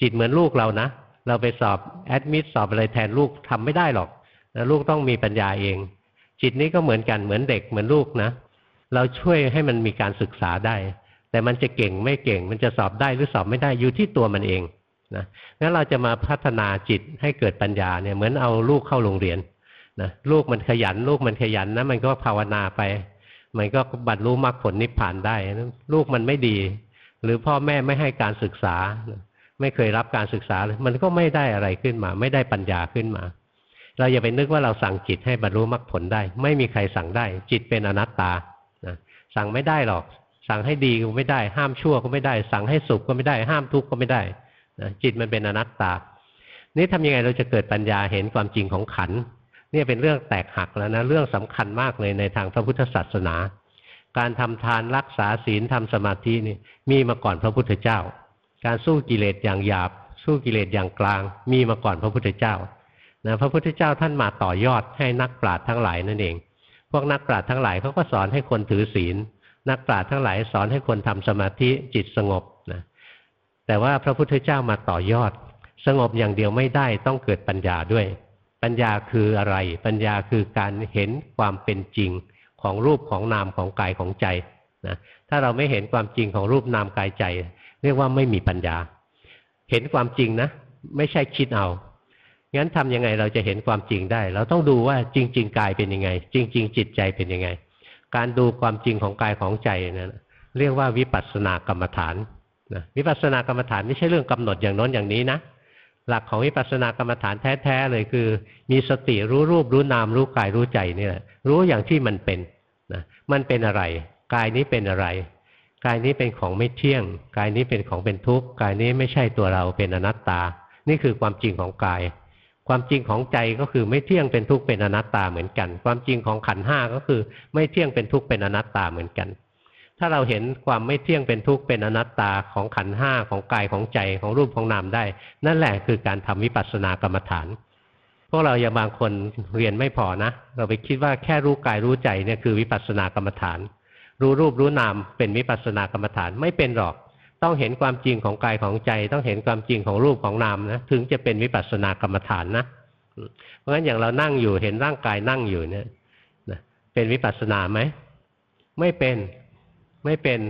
จิตเหมือนลูกเรานะเราไปสอบแอดมิดสอบอะไรแทนลูกทำไม่ได้หรอกนะลูกต้องมีปัญญาเอง จิตนี้ก็เหมือนกันเหมือนเด็กเหมือนลูกนะ เราช่วยให้มันมีการศึกษาได้ แต่มันจะเก่งไม่เก่ง มันจะสอบได้หรือสอบไม่ได้อยู่ที่ตัวมันเองนะงั้นเราจะมาพัฒนาจิตให้เกิดปัญญาเนี่ยเหมือนเอาลูกเข้าโรงเรียนนะลูกมันขยัน ลูกมันขยันนะมันก็ภาวนาไป มันก็บรรลุมรรคผลนิพพานได้นะลูกมันไม่ดี หรือพ่อแม่ไม่ให้การศึกษา ไม่เคยรับการศึกษาเลยมันก็ไม่ได้อะไรขึ้นมา ไม่ได้ปัญญาขึ้นมา เราอย่าไปนึกว่าเราสั่งจิตให้บรรลุมรรคผลได้ ไม่มีใครสั่งได้ จิตเป็นอนัตตานะสั่งไม่ได้หรอก สั่งให้ดีก็ไม่ได้ ห้ามชั่วก็ไม่ได้ สั่งให้สุขก็ไม่ได้ ห้ามทุกข์ก็ไม่ได้นะจิตมันเป็นอนัตตา นี่ทำยังไงเราจะเกิดปัญญาเห็นความจริงของขันนี่เป็นเรื่องแตกหักแล้วนะเรื่องสำคัญมากเลยในทางพระพุทธศาสนา การทำทานรักษาศีลทำสมาธินี่มีมาก่อนพระพุทธเจ้า การสู้กิเลสอย่างหยาบ สู้กิเลสอย่างกลาง มีมาก่อนพระพุทธเจ้านะพระพุทธเจ้าท่านมาต่อยอดให้นักปราชญ์ทั้งหลายนั่นเอง พวกนักปราชญ์ทั้งหลายเขาก็สอนให้คนถือศีล นักปราชญ์ทั้งหลายสอนให้คนทำสมาธิจิตสงบนะแต่ว่าพระพุทธเจ้ามาต่อยอด สงบอย่างเดียวไม่ได้ต้องเกิดปัญญาด้วย ปัญญาคืออะไร ปัญญาคือการเห็นความเป็นจริงของรูปของนามของกายของใจนะถ้าเราไม่เห็นความจริงของรูปนามกายใจ เรียกว่าไม่มีปัญญา เห็นความจริงนะ ไม่ใช่คิดเอางั้นทำยังไงเราจะเห็นความจริงได้ เราต้องดูว่าจริง ๆ กายเป็นยังไง จริง ๆ จิตใจเป็นยังไง การดูความจริงของกายของใจนะเรียกว่าวิปัสสนากรรมฐานนะวิปัสสนากรรมฐานไม่ใช่เรื่องกำหนดอย่างน้นอย่างนี้นะหลักของวิปัสสนากรรมฐานแท้ๆเลยคือ มีสติรู้รูปรู้นามรู้กายรู้ใจนี่แหละรู้อย่างที่มันเป็นนะมันเป็นอะไรกายนี้เป็นอะไร กายนี้เป็นของไม่เที่ยง กายนี้เป็นของเป็นทุกข์ กายนี้ไม่ใช่ตัวเราเป็นอนัตตา นี่คือความจริงของกาย ความจริงของใจก็คือไม่เที่ยงเป็นทุกข์เป็นอนัตตาเหมือนกัน ความจริงของขันห้าก็คือ ไม่เที่ยงเป็นทุกข์เป็นอนัตตาเหมือนกัน ถ้าเราเห็นความไม่เที่ยงเป็นทุกข์เป็นอนัตตาของขันห้าของกายของใจของรูปของนามได้ นั่นแหละคือการทำวิปัสสนากรรมฐานพวกเราอย่างบางคนเรียนไม่พอนะ เราไปคิดว่าแค่รู้กายรู้ใจเนี่ยคือวิปัสสนากรรมฐาน รู้รูปรู้นามเป็นวิปัสสนากรรมฐานไม่เป็นหรอก ต้องเห็นความจริงของกายของใจ ต้องเห็นความจริงของรูปของนามนะถึงจะเป็นวิปัสสนากรรมฐานนะเพราะฉะนั้นอย่างเรานั่งอยู่เห็นร่างกายนั่งอยู่เนี่ยเป็นวิปัสสนาไหมไม่เป็นไม่เป็น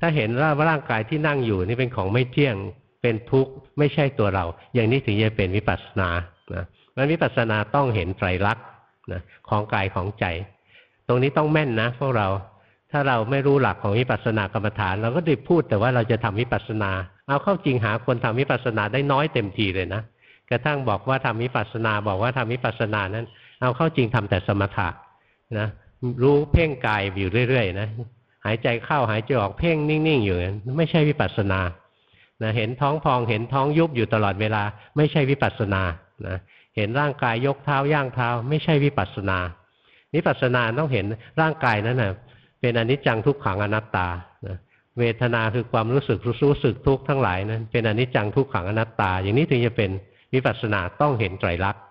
ถ้าเห็นว่าร่างกายที่นั่งอยู่นี่เป็นของไม่เที่ยงเป็นทุกข์ไม่ใช่ตัวเรา อย่างนี้ถึงจะเป็นวิปัสสนานะมันวิปัสสนาต้องเห็นไตรลักษณ์นะของกายของใจ ตรงนี้ต้องแม่นนะพวกเรา ถ้าเราไม่รู้หลักของวิปัสสนากรรมฐาน เราก็ได้พูดแต่ว่าเราจะทำวิปัสสนา เอาเข้าจริงหาคนทำวิปัสสนาได้น้อยเต็มทีเลยนะกระทั่งบอกว่าทำวิปัสสนาบอกว่าทำวิปัสสนานั้น เอาเข้าจริงทำแต่สมถะนะรู้เพ่งกายอยู่เรื่อยๆนะหายใจเข้าหายใจออกเพ่งนิ่งๆอยู่ไม่ใช่วิปัสสนานะเห็นท้องพองเห็นท้องยุบอยู่ตลอดเวลา ไม่ใช่วิปัสสนานะเห็นร่างกายยกเท้าย่างเท้า ไม่ใช่วิปัสสนาวิปัสสนาต้องเห็นร่างกายนั้นนะ เป็นอนิจจังทุกขังอนัตตาเวทนาคือความรู้สึกรู้สึกทุกข์ทั้งหลายนั้นเป็นอนิจจังทุกขังอนัตตา อย่างนี้ถึงจะเป็นวิปัสสนาต้องเห็นไตรลักษณ์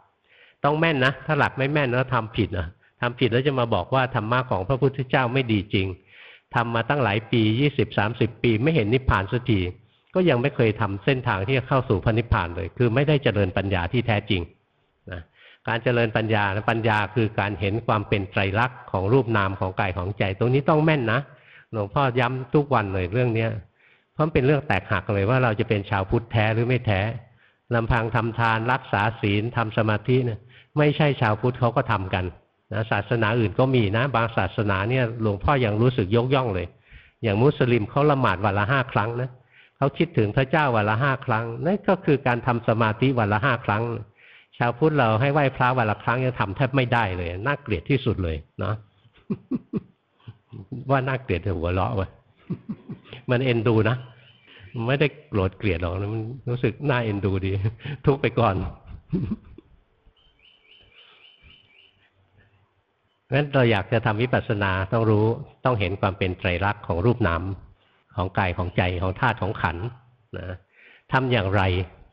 ต้องแม่นนะ ถ้าหลักไม่แม่นแล้วทำผิดนะทำผิดแล้วจะมาบอกว่าธรรมะของพระพุทธเจ้าไม่ดีจริงทำมาตั้งหลายปียี่สิบสามสิบปี ไม่เห็นนิพพานสักทีก็ยังไม่เคยทำเส้นทางที่จะเข้าสู่พระนิพพานเลย คือไม่ได้เจริญปัญญาที่แท้จริง การเจริญปัญญาปัญญาคือการเห็นความเป็นไตรลักษณ์ของรูปนามของกายของใจ ตรงนี้ต้องแม่นนะหลวงพ่อย้ำทุกวันเลยเรื่องเนี้ยเพราะเป็นเรื่องแตกหักเลยว่าเราจะเป็นชาวพุทธแท้หรือไม่แท้ลำพังทำทานรักษาศีลทำสมาธิเนี่ยไม่ใช่ชาวพุทธเขาก็ทำกันนะศาสนาอื่นก็มีนะ บางศาสนาเนี่ยหลวงพ่อยังรู้สึกยกย่องเลย อย่างมุสลิมเขาละหมาดวันละห้าครั้งนะเขาคิดถึงพระเจ้าวันละห้าครั้งนั่นก็คือการทำสมาธิวันละห้าครั้ง ชาวพุทธเราให้ไหว้พระวันละครั้งยังทำแทบไม่ได้เลย น่าเกลียดที่สุดเลยเนาะว่าน่าเกลียดแต่หัวเราะวะมันเอ็นดูนะไม่ได้โกรธเกลียดหรอกมันรู้สึกน่าเอ็นดูดี ทุกไปก่อนงั้นเราอยากจะทำวิปัสสนาต้องรู้ต้องเห็นความเป็นไตรลักษณ์ของรูปนามของกายของใจของธาตุของขันนะทำอย่างไร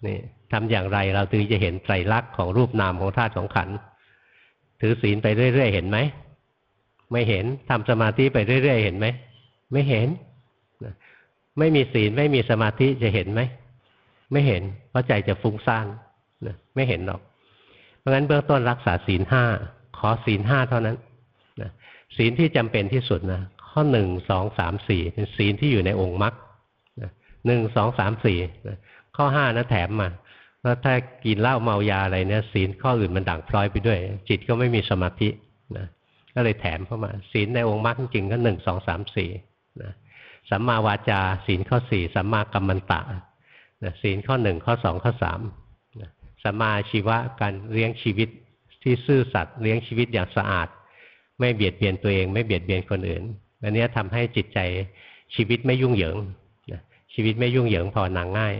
นี่ทำอย่างไรเราถึงจะเห็นไตรลักษณ์ของรูปนามของธาตุของขัน ถือศีลไปเรื่อยๆเห็นไหม ไม่เห็นทำสมาธิไปเรื่อยๆเห็นไหม ไม่เห็น ไม่มีศีลไม่มีสมาธิจะเห็นไหม ไม่เห็น เพราะใจจะฟุ้งซ่านไม่เห็นหรอก เพราะงั้นเบื้องต้นรักษาศีลห้าขอศีลห้าเท่านั้นศีลที่จำเป็นที่สุดนะข้อหนึ่งสองสามสี่เป็นศีลที่อยู่ในองค์มรรคหนึ่งสองสามสี่ ข้อห้านะแถมมาแล้วถ้ากินเหล้าเมายาอะไรเนี่ยศีลข้ออื่นมันด่างพร้อยไปด้วย จิตก็ไม่มีสมาธินะก็เลยแถมเข้ามาศีลในองค์มรรคจริงก็หนึ่งสองสามสี่นะสัมมาวาจาศีลข้อสี่สัมมากัมมันตะศีลข้อหนึ่งข้อสองข้อสามสัมมาชีวะการเลี้ยงชีวิตที่ซื่อสัตย์เลี้ยงชีวิตอย่างสะอาด ไม่เบียดเบียนตัวเอง ไม่เบียดเบียนคนอื่นอันนี้ทำให้จิตใจชีวิตไม่ยุ่งเหยิงชีวิตไม่ยุ่งเหยิงพอนางง่าย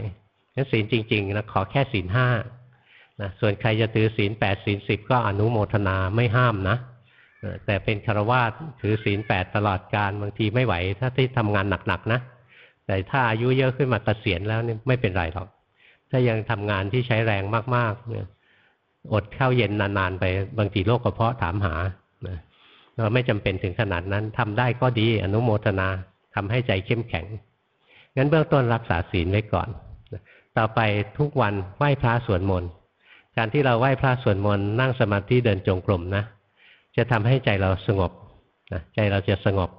นั้นศีลจริงๆนะขอแค่ศีลห้านะส่วนใครจะถือศีลแปดศีลสิบก็อนุโมทนาไม่ห้ามนะแต่เป็นคารวาสถือศีลแปดตลอดการบางทีไม่ไหว ถ้าที่ทำงานหนักๆนะ แต่ถ้าอายุเยอะขึ้นมาเกษียณแล้วนี่ไม่เป็นไรหรอก ถ้ายังทำงานที่ใช้แรงมากๆเนี่ยอดข้าวเย็นนานๆไปบางทีโรคกระเพาะถามหาเราไม่จำเป็นถึงขนาดนั้นทำได้ก็ดีอนุโมทนาทำให้ใจเข้มแข็ง งั้นเบื้องต้นรักษาศีลไว้ก่อน ต่อไปทุกวันไหว้พระสวดมนต์การที่เราไหว้พระสวดมนต์นั่งสมาธิเดินจงกรมนะ จะทำให้ใจเราสงบนะใจเราจะสงบ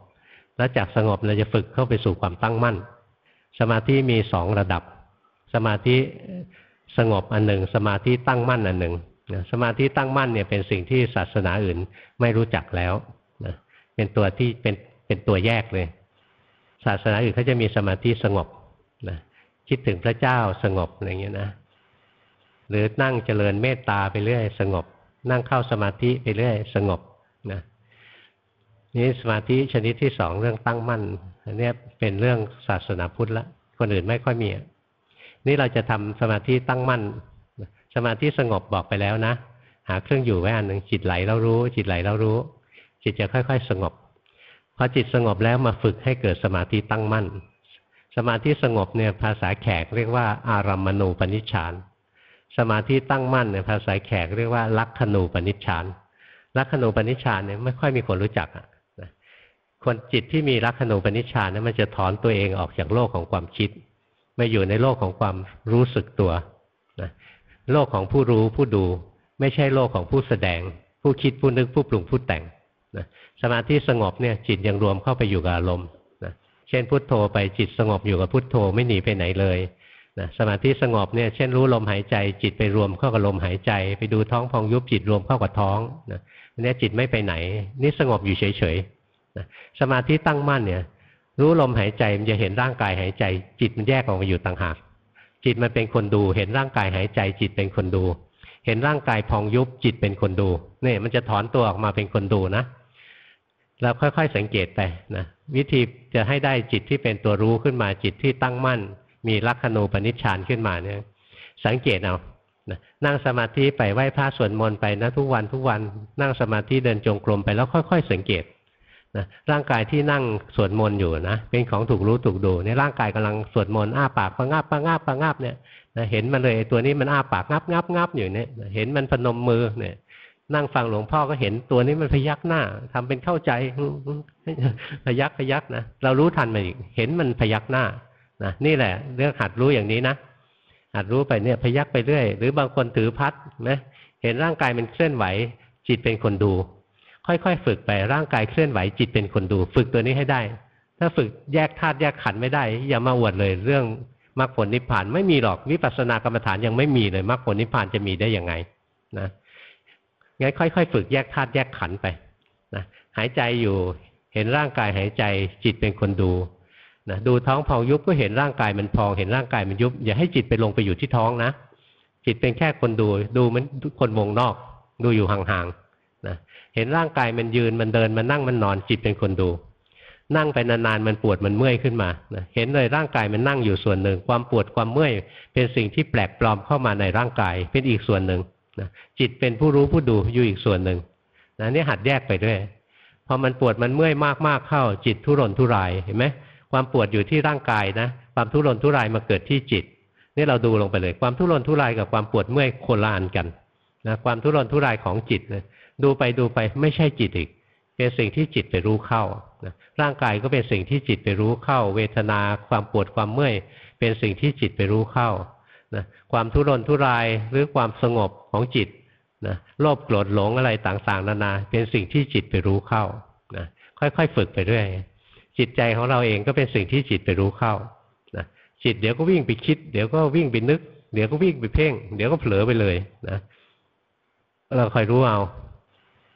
แล้วจากสงบเราจะฝึกเข้าไปสู่ความตั้งมั่น สมาธิมีสองระดับ สมาธิสงบอันหนึ่ง สมาธิตั้งมั่นอันหนึ่งนะสมาธิตั้งมั่นเนี่ยเป็นสิ่งที่ศาสนาอื่นไม่รู้จักแล้วนะเป็นตัวที่เป็นเป็นตัวแยกเลย ศาสนาอื่นเขาจะมีสมาธิสงบนะ คิดถึงพระเจ้าสงบอะไรเงี้ยนะ หรือนั่งเจริญเมตตาไปเรื่อยสงบ นั่งเข้าสมาธิไปเรื่อยสงบนะนี่สมาธิชนิดที่สองเรื่องตั้งมั่นอันนี้เป็นเรื่องศาสนาพุทธละคนอื่นไม่ค่อยมีนี่เราจะทำสมาธิตั้งมั่น สมาธิสงบบอกไปแล้วนะ หาเครื่องอยู่ไว้อันหนึ่งจิตไหลแล้วรู้ จิตไหลแล้วรู้ จิตจะค่อย ๆ สงบพอจิตสงบแล้วมาฝึกให้เกิดสมาธิตั้งมั่น สมาธิสงบเนี่ยภาษาแขกเรียกว่าอารัมมณูปนิชฌานสมาธิตั้งมั่นเนี่ยภาษาแขกเรียกว่าลักขณูปนิชฌานลักขณูปนิชฌานเนี่ยไม่ค่อยมีคนรู้จักอะคนจิตที่มีลักขณูปนิชฌานเนี่ยมันจะถอนตัวเองออกจากโลกของความคิดมาอยู่ในโลกของความรู้สึกตัวนะโลกของผู้รู้ผู้ดู ไม่ใช่โลกของผู้แสดง ผู้คิดผู้นึกผู้ปรุงผู้แต่งนะสมาธิสงบเนี่ยจิตยังรวมเข้าไปอยู่กับอารมณ์ เช่นพุทโธไปจิตสงบอยู่กับพุทโธไม่หนีไปไหนเลยนะสมาธิสงบเนี่ยเช่นรู้ลมหายใจ จิตไปรวมเข้ากับลมหายใจ ไปดูท้องพองยุบจิตรวมเข้ากับท้องนะอันนี้จิตไม่ไปไหน นี่สงบอยู่เฉยๆนะสมาธิตั้งมั่นเนี่ย รู้ลมหายใจมันจะเห็นร่างกายหายใจ จิตมันแยกออกมาอยู่ต่างหาก จิตมันเป็นคนดู เห็นร่างกายหายใจ จิตเป็นคนดู เห็นร่างกายพองยุบจิตเป็นคนดูเนี่ยมันจะถอนตัวออกมาเป็นคนดูนะ เราค่อยๆสังเกตไปนะวิธีจะให้ได้จิตที่เป็นตัวรู้ขึ้นมาจิตที่ตั้งมั่น มีลักขณูปนิชฌานขึ้นมาเนี่ยสังเกตเอานะนั่งสมาธิไปไหว้พระสวดมนต์ไปนะทุกวันทุกวันนั่งสมาธิเดินจงกรมไปแล้วค่อย ๆ สังเกตนะร่างกายที่นั่งสวดมนต์อยู่นะเป็นของถูกรู้ถูกดูในร่างกายกำลังสวดมนต์อ้าปากปะงาบปะงาบปะงาบเนี่ยนะเห็นมันเลยตัวนี้มันอ้าปากงับงับงับอยู่เนี่ยเห็นมันพนมมือเนี่ย นั่งฟังหลวงพ่อก็เห็นตัวนี้มันพยักหน้าทำเป็นเข้าใจพยักพยักนะเรารู้ทันมันอีกเห็นมันพยักหน้านะนี่แหละ เรื่องหัดรู้อย่างนี้นะหัดรู้ไปเนี่ยพยักไปเรื่อย หรือบางคนถือพัดนะเห็นร่างกายมันเคลื่อนไหว จิตเป็นคนดู ค่อยๆฝึกไปร่างกายเคลื่อนไหว จิตเป็นคนดู ฝึกตัวนี้ให้ได้ ถ้าฝึกแยกธาตุแยกขันธ์ไม่ได้ อย่ามาอวดเลยเรื่องมรรคผลนิพพานไม่มีหรอกวิปัสสนากรรมฐานยังไม่มีเลยมรรคผลนิพพานจะมีได้ยังไงนะ งั้นค่อยๆ ฝึกแยกธาตุแยกขันไปนะหายใจอยู่เห็นร่างกายหายใจจิตเป็นคนดูนะดูท้องพองยุบก็เห็นร่างกายมันพองเห็นร่างกายมันยุบ อย่าให้จิตไปลงไปอยู่ที่ท้องนะจิตเป็นแค่คนดู ดูมันคนวงนอก ดูอยู่ห่างๆนะเห็นร่างกายมันยืนมันเดินมันนั่งมันนอนจิตเป็นคนดู นั่งไปนานๆมันปวดมันเมื่อยขึ้นมานะเห็นเลยร่างกายมันนั่งอยู่ส่วนหนึ่ง ความปวดความเมื่อย เป็นสิ่งที่แปลกปลอมเข้ามาในร่างกายเป็นอีกส่วนหนึ่ง นะจิตเป็นผู้รู้ผู้ดูอยู่อีกส่วนหนึ่งนะนี่หัดแยกไปด้วยพอมันปวดมันเมื่อยมากๆเข้า จิตทุรนทุรายเห็นไหมความปวดอยู่ที่ร่างกายนะความทุรนทุรายมาเกิดที่จิตนี่เราดูลงไปเลย ความทุรนทุรายกับความปวดเมื่อยคนละอันกันนะความทุรนทุรายของจิตนะดูไปดูไปไม่ใช่จิตอีก เป็นสิ่งที่จิตไปรู้เข้านะร่างกายก็เป็นสิ่งที่จิตไปรู้เข้า เวทนาความปวดความเมื่อย เป็นสิ่งที่จิตไปรู้เข้า นะความทุรนทุรายหรือความสงบของจิตนะโลภโกรธหลงอะไรต่างๆ นานา เป็นสิ่งที่จิตไปรู้เข้านะค่อยๆฝึกไปเรื่อยจิตใจของเราเองก็เป็นสิ่งที่จิตไปรู้เข้านะจิตเดี๋ยวก็วิ่งไปคิด เดี๋ยวก็วิ่งไปนึก เดี๋ยวก็วิ่งไปเพ่ง เดี๋ยวก็เผลอไปเลยนะเราคอยรู้เอา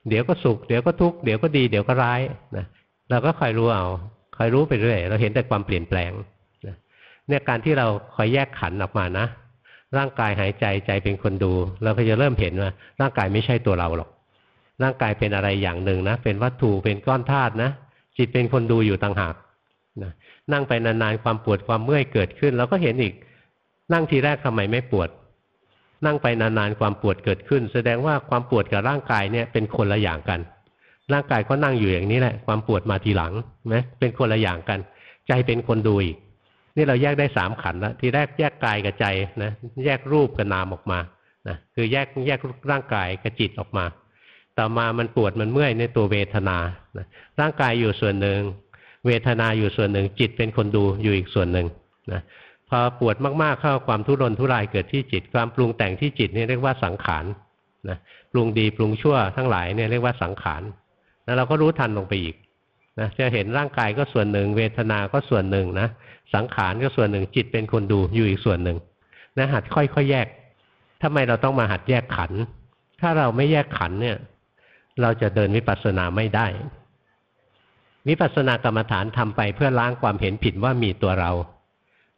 เดี๋ยวก็สุข เดี๋ยวก็ทุกข์เดี๋ยวก็ดีเดี๋ยวก็ร้ายนะเราก็คอยรู้เอาคอยรู้ไปเรื่อยเราเห็นแต่ความเปลี่ยนแปลงเนี่ยการที่เราคอยแยกขันออกมานะ ร่างกายหายใจใจเป็นคนดู เราก็จะเริ่มเห็นว่าร่างกายไม่ใช่ตัวเราหรอก ร่างกายเป็นอะไรอย่างหนึ่งนะ เป็นวัตถุเป็นก้อนธาตุนะ จิตเป็นคนดูอยู่ต่างหากนะนั่งไปนานๆความปวดความเมื่อยเกิดขึ้นเราก็เห็นอีก นั่งทีแรกทำไมไม่ปวด นั่งไปนานๆความปวดเกิดขึ้น แสดงว่าความปวดกับร่างกายเนี่ยเป็นคนละอย่างกัน ร่างกายก็นั่งอยู่อย่างนี้แหละ ความปวดมาทีหลังไหมเป็นคนละอย่างกัน ใจเป็นคนดูอีก นี่เราแยกได้สามขันแล้วทีแรกแยกกายกับใจนะแยกรูปกับนามออกมานะคือแยกแยกร่างกายกับจิตออกมา ต่อมามันปวดมันเมื่อยในตัวเวทนานะร่างกายอยู่ส่วนหนึ่ง เวทนาอยู่ส่วนหนึ่ง จิตเป็นคนดูอยู่อีกส่วนหนึ่งนะพอปวดมากๆเข้าความทุรนทุรายเกิดที่จิต ความปรุงแต่งที่จิตนี่เรียกว่าสังขารนะปรุงดีปรุงชั่วทั้งหลายเนี่ยเรียกว่าสังขารแล้วเราก็รู้ทันลงไปอีก นะจะเห็นร่างกายก็ส่วนหนึ่ง เวทนาก็ส่วนหนึ่งนะสังขารก็ส่วนหนึ่งจิตเป็นคนดูอยู่อีกส่วนหนึ่งนะหัดค่อยๆแยกทำไมเราต้องมาหัดแยกขัน ถ้าเราไม่แยกขันเนี่ย เราจะเดินวิปัสสนาไม่ได้วิปัสสนากรรมฐานทำไปเพื่อล้างความเห็นผิดว่ามีตัวเรา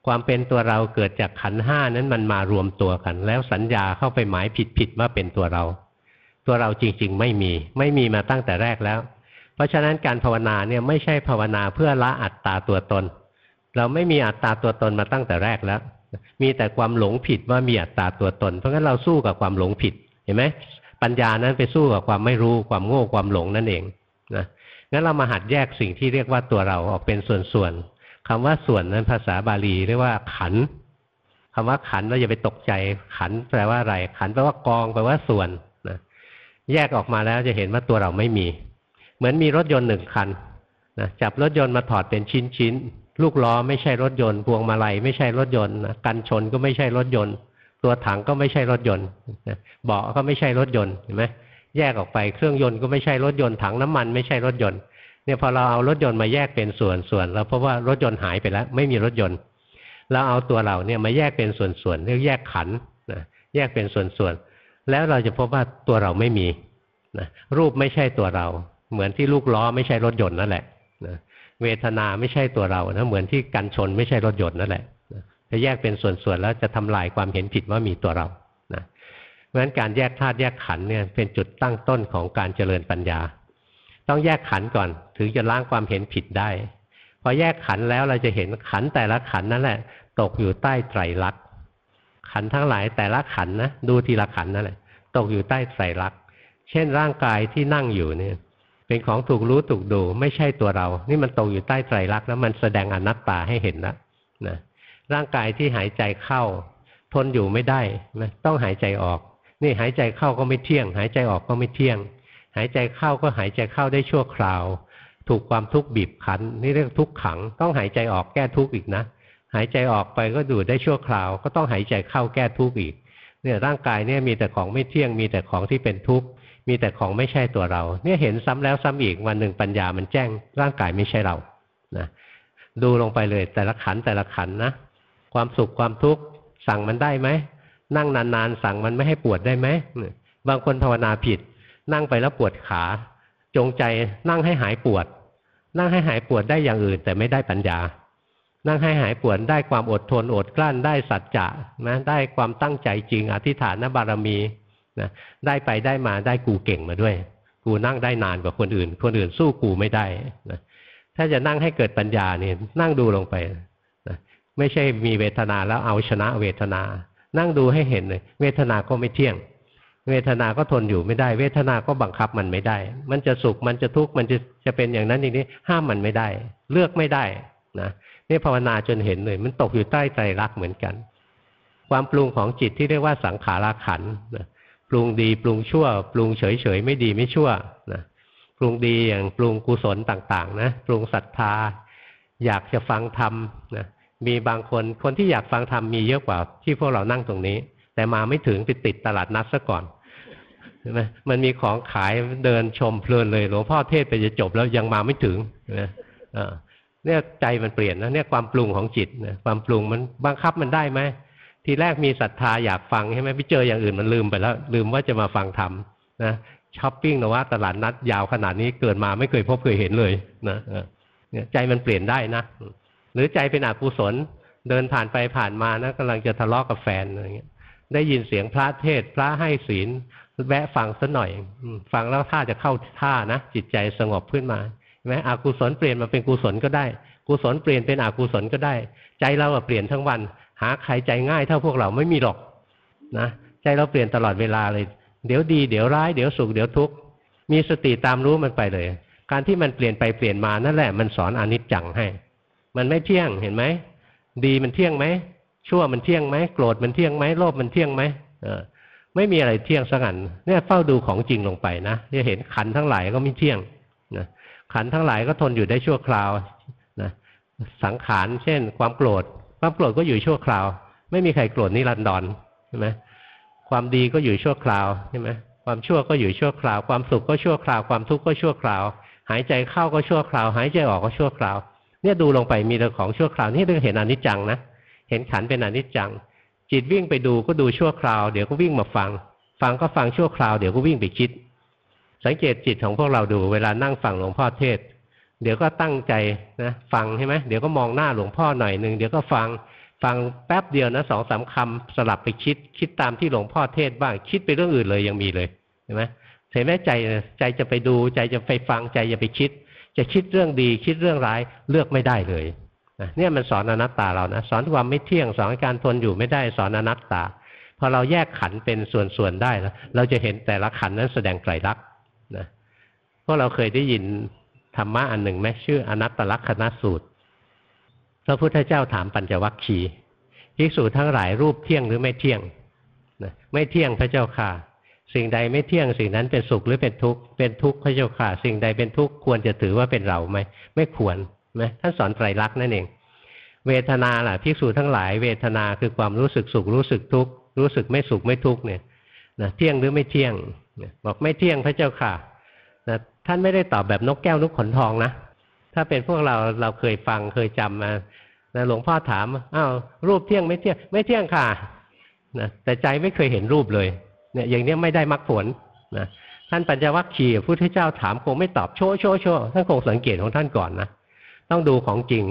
ความเป็นตัวเราเกิดจากขันห้านั้นมันมารวมตัวกัน แล้วสัญญาเข้าไปหมายผิดผิดว่าเป็นตัวเรา ตัวเราจริง ๆ ไม่มี ไม่มีมาตั้งแต่แรกแล้ว เพราะฉะนั้นการภาวนาเนี่ยไม่ใช่ภาวนาเพื่อละอัตตาตัวตน เราไม่มีอัตตาตัวตนมาตั้งแต่แรกแล้ว มีแต่ความหลงผิดว่ามีอัตตาตัวตน เพราะงั้นเราสู้กับความหลงผิดเห็นไหมปัญญานั้นไปสู้กับความไม่รู้ความโง่ความหลงนั่นเองนะงั้นเรามาหัดแยกสิ่งที่เรียกว่าตัวเราออกเป็นส่วนๆคำว่าส่วนนั้นภาษาบาลีเรียกว่าขันคำว่าขันเราอย่าไปตกใจขันแปลว่าอะไรขันแปลว่ากองแปลว่าส่วนนะแยกออกมาแล้วจะเห็นว่าตัวเราไม่มี เหมือนมีรถยนต์หนึ่งคันนะจับรถยนต์มาถอดเป็นชิ้นๆลูกล้อไม่ใช่รถยนต์พวงมาลัยไม่ใช่รถยนต์นะกันชนก็ไม่ใช่รถยนต์ ตัวถังก็ไม่ใช่รถยนต์เบาะก็ไม่ใช่รถยนต์เห็นไหมแยกออกไปเครื่องยนต์ก็ไม่ใช่รถยนต์ถังน้ำมันไม่ใช่รถยนต์เนี่ยพอเราเอารถยนต์มาแยกเป็นส่วนส่วนเราพบว่ารถยนต์หายไปแล้ว ไม่มีรถยนต์เราเอาตัวเราเนี่ยมาแยกเป็นส่วนส่วนเรียกแยกขันนะแยกเป็นส่วนส่วนแล้วเราจะพบว่าตัวเราไม่มีนะรูปไม่ใช่ตัวเรา เหมือนที่ลูกล้อไม่ใช่รถยนต์นั่นแหละนะเวทนาไม่ใช่ตัวเรานะเหมือนที่กันชนไม่ใช่รถยนต์นั่นแหละจะแยกเป็นส่วนๆแล้วจะทำลายความเห็นผิดว่ามีตัวเราเพราะฉะนั้นการแยกธาตุแยกขันเนี่ยเป็นจุดตั้งต้นของการเจริญปัญญา ต้องแยกขันก่อนถึงจะล้างความเห็นผิดได้ พอแยกขันแล้วเราจะเห็นขันแต่ละขันนั่นแหละ ตกอยู่ใต้ไตรลักษณ์ขันทั้งหลายแต่ละขันนะดูทีละขันนั่นแหละ ตกอยู่ใต้ไตรลักษณ์เช่นร่างกายที่นั่งอยู่เนี่ย เป็นของถูกรู้ถูกดู ไม่ใช่ตัวเรา นี่มันตกอยู่ใต้ไตรลักษณ์แล้วมันแสดงอนัตตาให้เห็นแล้วนะร่างกายที่หายใจเข้า ทนอยู่ไม่ได้นะต้องหายใจออก นี่หายใจเข้าก็ไม่เที่ยง หายใจออกก็ไม่เที่ยง หายใจเข้าก็หายใจเข้าได้ชั่วคราว ถูกความทุกข์บีบคั้น นี่เรียกทุกขัง ต้องหายใจออกแก้ทุกข์อีกนะ หายใจออกไปก็ดูได้ชั่วคราว ก็ต้องหายใจเข้าแก้ทุกข์อีกเนี่ยร่างกายเนี่ยมีแต่ของไม่เที่ยงมีแต่ของที่เป็นทุกข์ มีแต่ของไม่ใช่ตัวเรา เนี่ยเห็นซ้ำแล้วซ้ำอีกวันหนึ่งปัญญามันแจ้งร่างกายไม่ใช่เรานะดูลงไปเลยแต่ละขันแต่ละขันนะความสุขความทุกข์สั่งมันได้ไหมนั่งนานๆสั่งมันไม่ให้ปวดได้ไหมบางคนภาวนาผิด นั่งไปแล้วปวดขา จงใจนั่งให้หายปวด นั่งให้หายปวดได้อย่างอื่น แต่ไม่ได้ปัญญา นั่งให้หายปวดได้ความอดทนอดกลั้นได้สัจจะนะได้ความตั้งใจจริงอธิษฐานบารมี นะได้ไปได้มาได้กูเก่งมาด้วย กูนั่งได้นานกว่าคนอื่น คนอื่นสู้กูไม่ได้นะถ้าจะนั่งให้เกิดปัญญาเนี่ยนั่งดูลงไปนะไม่ใช่มีเวทนาแล้วเอาชนะเวทนา นั่งดูให้เห็นเลย เวทนาก็ไม่เที่ยง เวทนาก็ทนอยู่ไม่ได้ เวทนาก็บังคับมันไม่ได้ มันจะสุขมันจะทุกข์มันจะจะเป็นอย่างนั้นอย่างนี้ ห้ามมันไม่ได้ เลือกไม่ได้นะนี่ภาวนาจนเห็นเลย มันตกอยู่ใต้ใจรักเหมือนกัน ความปรุงของจิตที่เรียกว่าสังขารขันนะ รุงดีปรุงชั่ว ปรุงเฉยเฉยไม่ดีไม่ชั่วนะปรุงดีอย่างปรุงกุศลต่างๆนะปรุงศรัทธา อยากจะฟังธรรมนะมีบางคนคนที่อยากฟังธรรมมีเยอะกว่าที่พวกเรานั่งตรงนี้ แต่มาไม่ถึงไปติดตลาดนัดซะก่อนใช่ไหมมันมีของขายเดินชมเพลินเลยหลวงพ่อเทศไปจะจบแล้วยังมาไม่ถึงนะเนี่ยใจมันเปลี่ยนนะเนี่ยความปรุงของจิตนะความปรุงมันบังคับมันได้ไหม ทีแรกมีศรัทธาอยากฟังใช่ไหมไปเจออย่างอื่นมันลืมไปแล้ว ลืมว่าจะมาฟังธรรมนะช้อปปิ้งนะว่าตลาดนัดยาวขนาดนี้เกิดมาไม่เคยพบเคยเห็นเลยนะเนี่ยใจมันเปลี่ยนได้นะ หรือใจเป็นอกุศลเดินผ่านไปผ่านมานะกำลังจะทะเลาะกับแฟนอะไรเงี้ยได้ยินเสียงพระเทศพระให้ศีลแวะฟังสัหน่อย ฟังแล้วท่าจะเข้าท่านะ จิตใจสงบขึ้นมาเห็นไหมอกุศลเปลี่ยนมาเป็นกุศลก็ได้ กุศลเปลี่ยนเป็นอกุศลก็ได้ ใจเราเปลี่ยนทั้งวัน หาใครใจง่ายเท่าพวกเราไม่มีหรอกนะใจเราเปลี่ยนตลอดเวลาเลย เดี๋ยวดี เดี๋ยวร้ายเดี๋ยวสุขเดี๋ยวทุกข์มีสติตามรู้มันไปเลย การที่มันเปลี่ยนไปเปลี่ยนมานั่นแหละมันสอนอนิจจังให้ มันไม่เที่ยงเห็นไหมดีมันเที่ยงไหมชั่วมันเที่ยงไหมโกรธมันเที่ยงไหมโลภมันเที่ยงไหมเออไม่มีอะไรเที่ยงสักอันเนี่ยเฝ้าดูของจริงลงไปนะจะเห็นขันทั้งหลายก็ไม่เที่ยงนะขันทั้งหลายก็ทนอยู่ได้ชั่วคราวนะสังขารเช่น ความโกรธ ความโกรธก็อยู่ชั่วคราว ไม่มีใครโกรธนิรันดรใช่ไหมความดีก็อยู่ชั่วคราวใช่ไหมความชั่วก็อยู่ชั่วคราว ความสุขก็ชั่วคราว ความทุกข์ก็ชั่วคราว หายใจเข้าก็ชั่วคราว หายใจออกก็ชั่วคราว เนี่ยดูลงไปมีแต่ของชั่วคราวนี่เรื่องเห็นอนิจจังนะ เห็นขันเป็นอนิจจัง จิตวิ่งไปดูก็ดูชั่วคราว เดี๋ยวก็วิ่งมาฟัง ฟังก็ฟังชั่วคราว เดี๋ยวก็วิ่งไปคิด สังเกตจิตของพวกเราดู เวลานั่งฟังหลวงพ่อเทศ เดี๋ยวก็ตั้งใจนะฟังใช่ไหมเดี๋ยวก็มองหน้าหลวงพ่อหน่อยหนึ่งเดี๋ยวก็ฟังฟังแป๊บเดียวนะสองสามคำสลับไปคิด คิดตามที่หลวงพ่อเทศบ้าง คิดไปเรื่องอื่นเลยยังมีเลยเห็นไหมเห็นไหมใจใจจะไปดูใจจะไปฟังใจจะไปคิด จะคิดเรื่องดีคิดเรื่องร้ายเลือกไม่ได้เลยนะเนี่ยมันสอนอนัตตาเรานะสอนความไม่เที่ยงสอนการทนอยู่ไม่ได้สอนอนัตตาพอเราแยกขันเป็นส่วนๆได้แล้วเราจะเห็นแต่ละขันนั้นแสดงไตรลักษณ์นะพวกเราเคยได้ยิน ธรรมะอันหนึ่งไหมชื่ออนัตตลักษณสูตร พระพุทธเจ้าถามปัญจวัคคีย์ภิกษุทั้งหลายรูปเที่ยงหรือไม่เที่ยงนะไม่เที่ยงพระเจ้าค่ะ สิ่งใดไม่เที่ยงสิ่งนั้นเป็นสุขหรือเป็นทุกข์เป็นทุกข์พระเจ้าค่ะ สิ่งใดเป็นทุกข์ควรจะถือว่าเป็นเราไหมไม่ควรนะท่านสอนไตรลักษณ์นั่นเอง เวทนาล่ะภิกษุทั้งหลาย เวทนาคือความรู้สึกสุขรู้สึกทุกข์รู้สึกไม่สุขไม่ทุกข์เนี่ยนะเที่ยงหรือไม่เที่ยงบอกไม่เที่ยงพระเจ้าค่ะนะ ท่านไม่ได้ตอบแบบนกแก้วนกขนทองนะถ้าเป็นพวกเราเราเคยฟังเคยจำมานะหลวงพ่อถามอ้าวรูปเที่ยงไม่เที่ยง ไม่เที่ยงค่ะนะแต่ใจไม่เคยเห็นรูปเลยเนี่ยอย่างนี้ไม่ได้มรรคผลนะท่านปัญจวัคคีย์พุทธเจ้าถามคงไม่ตอบโชว์โชว์โชว์ท่านคงสังเกตของท่านก่อนนะต้องดูของจริง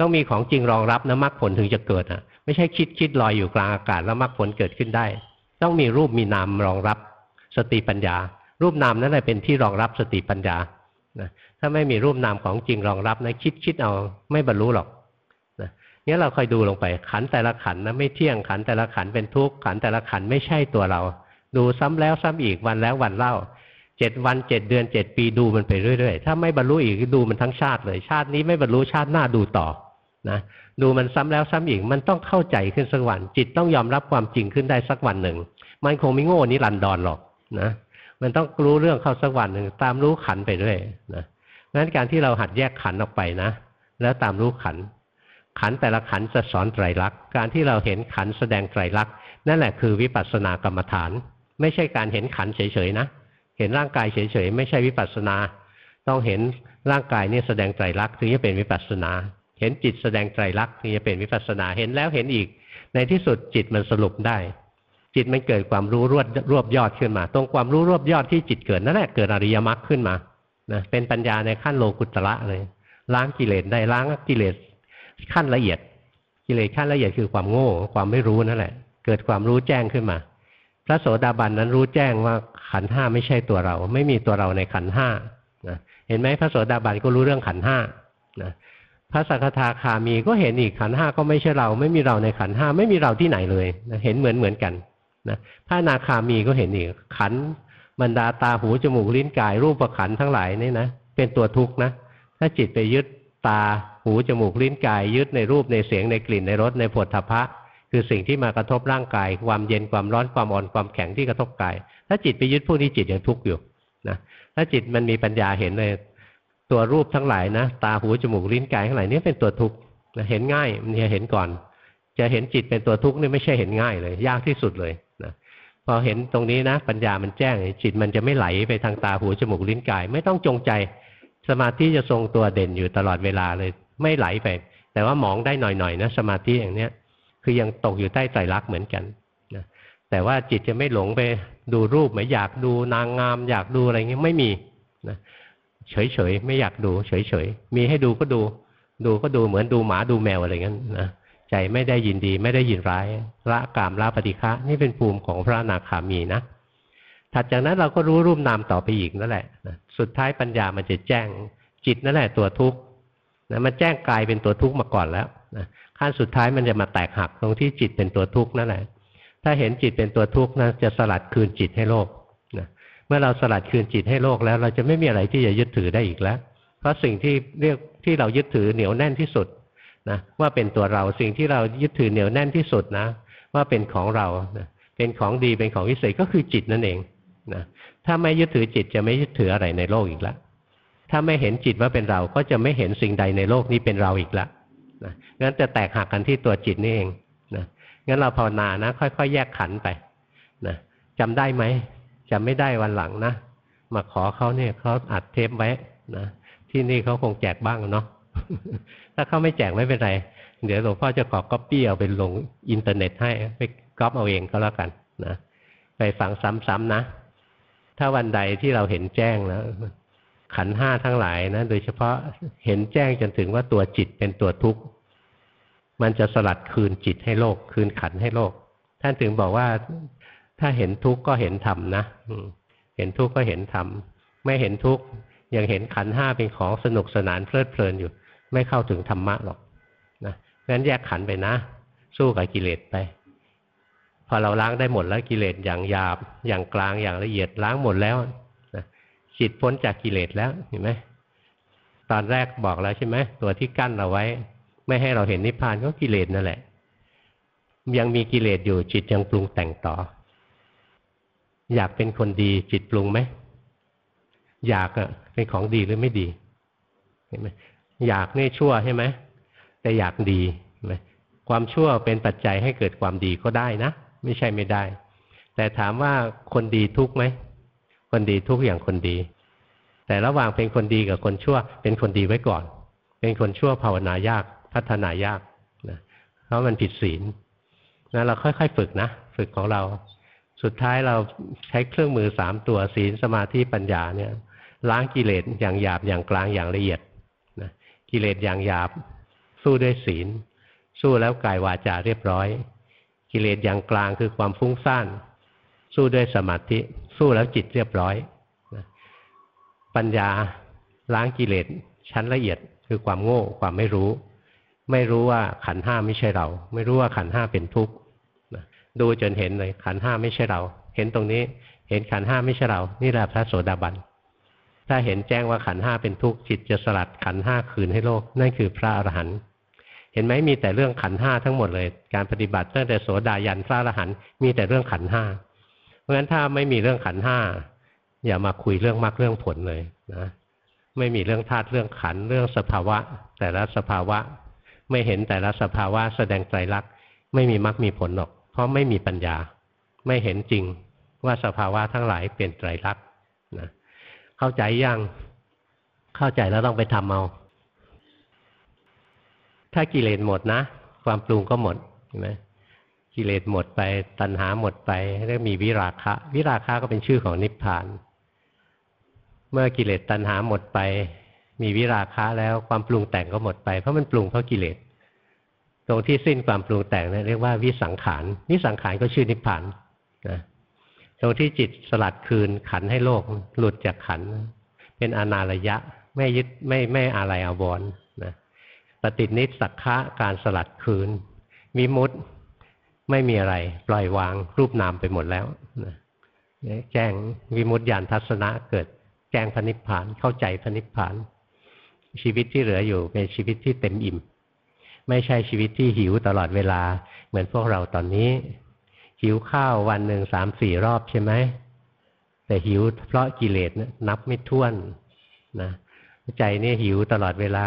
ต้องมีของจริงรองรับนะมรรคผลถึงจะเกิดอะ ไม่ใช่คิดคิดลอยอยู่กลางอากาศแล้วมรรคผลเกิดขึ้นได้ ต้องมีรูปมีนามรองรับ สติปัญญา รูปนามนั่นแหละเป็นที่รองรับสติปัญญานะถ้าไม่มีรูปนามของจริงรองรับนะคิดคิดเอาไม่บรรลุหรอกนะนี้เราคอยดูลงไปขันแต่ละขันนะไม่เที่ยงขันแต่ละขันเป็นทุกข์ขันแต่ละขันไม่ใช่ตัวเรา ดูซ้ำแล้วซ้ำอีกวันแล้ววันเล่าเจ็ดวันเจ็ดเดือนเจ็ดปีดูมันไปเรื่อยๆ ถ้าไม่บรรลุอีกดูมันทั้งชาติเลย ชาตินี้ไม่บรรลุชาติหน้าดูต่อนะดูมันซ้ำแล้วซ้ำอีกมันต้องเข้าใจขึ้นสักวัน จิตต้องยอมรับความจริงขึ้นได้สักวันหนึ่ง มันคงไม่โง่นิรันดรหรอกนะ มันต้องรู้เรื่องเข้าสักวันหนึ่งตามรู้ขันไปเรื่อยนะงั้นการที่เราหัดแยกขันออกไปนะ แล้วตามรู้ขัน ขันแต่ละขันจะสอนไตรลักษณ์การที่เราเห็นขันแสดงไตรลักษณ์นั่นแหละคือวิปัสสนากรรมฐาน ไม่ใช่การเห็นขันเฉยๆนะ เห็นร่างกายเฉยๆไม่ใช่วิปัสสนา ต้องเห็นร่างกายนี่แสดงไตรลักษณ์ถึงจะเป็นวิปัสสนา เห็นจิตแสดงไตรลักษณ์ถึงจะเป็นวิปัสสนา เห็นแล้วเห็นอีก ในที่สุดจิตมันสรุปได้ จิตมันเกิดความรู้รวบรวบยอดขึ้นมา ตรงความรู้รวบยอดที่จิตเกิดนั่นแหละเกิดอริยมรรคขึ้นมานะเป็นปัญญาในขั้นโลกุตระเลย ล้างกิเลสได้ล้างกิเลสขั้นละเอียด กิเลสขั้นละเอียดคือความโง่ ความไม่รู้นั่นแหละ เกิดความรู้แจ้งขึ้นมา พระโสดาบันนั้นรู้แจ้งว่าขันห้าไม่ใช่ตัวเรา ไม่มีตัวเราในขันห้านะเห็นไหมพระโสดาบันก็รู้เรื่องขันห้านะพระสักทาคามีก็เห็นอีกขันห้าก็ไม่ใช่เรา ไม่มีเราในขันห้าไม่มีเราที่ไหนเลยนะเห็นเหมือนเหมือนกัน นะพระนาคามีก็เห็นอีกขันบรรดาตาหูจมูกลิ้นกายรูปประขันทั้งหลายนี่นะเป็นตัวทุกข์นะถ้าจิตไปยึดตาหูจมูกลิ้นกาย ยึดในรูปในเสียงในกลิ่นในรสในผลทพะ คือสิ่งที่มากระทบร่างกาย ความเย็นความร้อนความอ่อนความแข็งที่กระทบกาย ถ้าจิตไปยึดพวกนี้จิตยังทุกข์อยู่นะถ้าจิตมันมีปัญญาเห็นเลยตัวรูปทั้งหลายนะตาหูจมูกลิ้นกายทั้งหลายนี้เป็นตัวทุกข์เห็นง่ายมันจะเห็นก่อน จะเห็นจิตเป็นตัวทุกข์นี่ไม่ใช่เห็นง่ายเลย ยากที่สุดเลย พอเห็นตรงนี้นะ ปัญญามันแจ้งจิตมันจะไม่ไหลไปทางตาหูจมูกลิ้นกาย ไม่ต้องจงใจ สมาธิจะทรงตัวเด่นอยู่ตลอดเวลาเลย ไม่ไหลไป แต่ว่ามองได้หน่อยๆนะสมาธิอย่างเนี้ยคือยังตกอยู่ใต้ไตรลักษณ์เหมือนกันนะแต่ว่าจิตจะไม่หลงไปดูรูปไม่อยากดูนางงาม อยากดูอะไรเงี้ยไม่มีนะเฉยๆไม่อยากดู เฉยๆมีให้ดูก็ดู ดูก็ดูเหมือนดูหมาดูแมวอะไรเงี้ยนะ ใจไม่ได้ยินดี ไม่ได้ยินร้ายละกามละปฏิฆะนี่เป็นภูมิของพระนาคามีนะถัดจากนั้นเราก็รู้รูปนามต่อไปอีกนั่นแหละสุดท้ายปัญญามันจะแจ้งจิตนั่นแหละตัวทุกข์นะมันแจ้งกายเป็นตัวทุกข์มาก่อนแล้วนะขั้นสุดท้ายมันจะมาแตกหักตรงที่จิตเป็นตัวทุกข์นั่นแหละ ถ้าเห็นจิตเป็นตัวทุกข์นะจะสลัดคืนจิตให้โลกนะเมื่อเราสลัดคืนจิตให้โลกแล้ว เราจะไม่มีอะไรที่จะยึดถือได้อีกแล้ว เพราะสิ่งที่เรียกที่เรายึดถือเหนียวแน่นที่สุด นะว่าเป็นตัวเราสิ่งที่เรายึดถือเหนียวแน่นที่สุดนะ ว่าเป็นของเรานะเป็นของดีเป็นของวิเศษก็คือจิตนั่นเองนะถ้าไม่ยึดถือจิตจะไม่ยึดถืออะไรในโลกอีกแล้วถ้าไม่เห็นจิตว่าเป็นเราก็จะไม่เห็นสิ่งใดในโลกนี้เป็นเราอีกแล้วนะงั้นจะแตกหักกันที่ตัวจิตนี่เองนะงั้นเราภาวนานะ ค่อยๆ แยกขันไปนะจำได้ไหมจำไม่ได้วันหลังนะมาขอเขาเนี่ยเขาอัดเทปไว้นะที่นี่เขาคงแจกบ้างเนาะ ถ้าเขาไม่แจกไม่เป็นไร เดี๋ยวหลวงพ่อจะขอก๊อปปี้เอาไปลงอินเทอร์เน็ตให้ไปก๊อปเอาเองก็แล้วกันนะไปฟังซ้ำๆนะ ถ้าวันใดที่เราเห็นแจ้งแล้วขันธ์ห้าทั้งหลายนะโดยเฉพาะเห็นแจ้งจนถึงว่าตัวจิตเป็นตัวทุกข์ มันจะสลัดคืนจิตให้โลก คืนขันธ์ให้โลก ท่านถึงบอกว่าถ้าเห็นทุกข์ก็เห็นธรรมนะเห็นทุกข์ก็เห็นธรรมไม่เห็นทุกข์ยังเห็นขันธ์ห้าเป็นของสนุกสนานเพลิดเพลินอยู่ ไม่เข้าถึงธรรมะหรอกนะงั้นแยกขันไปนะ สู้กับกิเลสไป พอเราล้างได้หมดแล้วกิเลสอย่างหยาบ อย่างกลางอย่างละเอียดล้างหมดแล้วนะจิตพ้นจากกิเลสแล้วเห็นไหมตอนแรกบอกแล้วใช่ไหมตัวที่กั้นเราไว้ ไม่ให้เราเห็นนิพพานก็กิเลสนั่นแหละ ยังมีกิเลสอยู่จิตยังปรุงแต่งต่อ อยากเป็นคนดีจิตปรุงไหมอยากอะเป็นของดีหรือไม่ดีเห็นไหม อยากนี่ชั่วใช่ไหมแต่อยากดีความชั่วเป็นปัจจัยให้เกิดความดีก็ได้นะ ไม่ใช่ไม่ได้ แต่ถามว่าคนดีทุกไหมคนดีทุกอย่างคนดี แต่ระหว่างเป็นคนดีกับคนชั่ว เป็นคนดีไว้ก่อน เป็นคนชั่วภาวนายากพัฒนายากนะเพราะมันผิดศีลนะเราค่อยๆ ฝึกนะ ฝึกของเรา สุดท้ายเราใช้เครื่องมือสามตัวศีลสมาธิปัญญาเนี่ย ล้างกิเลสอย่างหยาบอย่างกลางอย่างละเอียด กิเลสอย่างหยาบ สู้ด้วยศีล สู้แล้วกายวาจาเรียบร้อย กิเลสอย่างกลางคือความฟุ้งซ่าน สู้ด้วยสมาธิ สู้แล้วจิตเรียบร้อย ปัญญาล้างกิเลสชั้นละเอียดคือความโง่ความไม่รู้ ไม่รู้ว่าขันห้าไม่ใช่เรา ไม่รู้ว่าขันห้าเป็นทุกข์ดูจนเห็นเลยขันห้าไม่ใช่เรา เห็นตรงนี้ เห็นขันห้าไม่ใช่เรา นี่แหละพระโสดาบัน ถ้าเห็นแจ้งว่าขันห้าเป็นทุกข์จิตจะสลัดขันห้าคืนให้โลก นั่นคือพระอรหันต์เห็นไหมมีแต่เรื่องขันห้าทั้งหมดเลย การปฏิบัติตั้งแต่โสดายันพระอรหันต์มีแต่เรื่องขันห้าเพราะฉะนั้นถ้าไม่มีเรื่องขันห้าอย่ามาคุยเรื่องมรรคเรื่องผลเลยนะไม่มีเรื่องธาตุเรื่องขันเรื่องสภาวะ แต่ละสภาวะ ไม่เห็นแต่ละสภาวะ แสดงไตรลักษณ์ไม่มีมรรคมีผลหรอก เพราะไม่มีปัญญา ไม่เห็นจริงว่าสภาวะทั้งหลายเป็นไตรลักษณ์นะ เข้าใจยัง เข้าใจแล้วต้องไปทำเอา ถ้ากิเลสหมดนะ ความปรุงก็หมดเห็นไหมกิเลสหมดไป ตัณหาหมดไปเรียกมีวิราคะ วิราคะก็เป็นชื่อของนิพพาน เมื่อกิเลสตัณหาหมดไป มีวิราคะแล้วความปรุงแต่งก็หมดไปเพราะมันปรุงเพราะกิเลสตรงที่สิ้นความปรุงแต่งนี่เรียกว่าวิสังขารวิสังขารก็ชื่อนิพพานนะ ตรงที่จิตสลัดคืนขันให้โลกหลุดจากขัน เป็นอนาระยะไม่ยึดไม่ไม่อะไรอาวรนะปฏินิสักคะการสลัดคืนมิมุตไม่มีอะไร ปล่อยวางรูปนามไปหมดแล้วนะแจ้งวิมุตยานทัศนะเกิดแจ้งพนิพพานเข้าใจพนิพพาน ชีวิตที่เหลืออยู่เป็นชีวิตที่เต็มอิ่ม ไม่ใช่ชีวิตที่หิวตลอดเวลาเหมือนพวกเราตอนนี้ หิวข้าววันหนึ่งสามสี่รอบใช่ไหมแต่หิวเพราะกิเลสนับไม่ถ้วนนะใจนี่หิวตลอดเวลา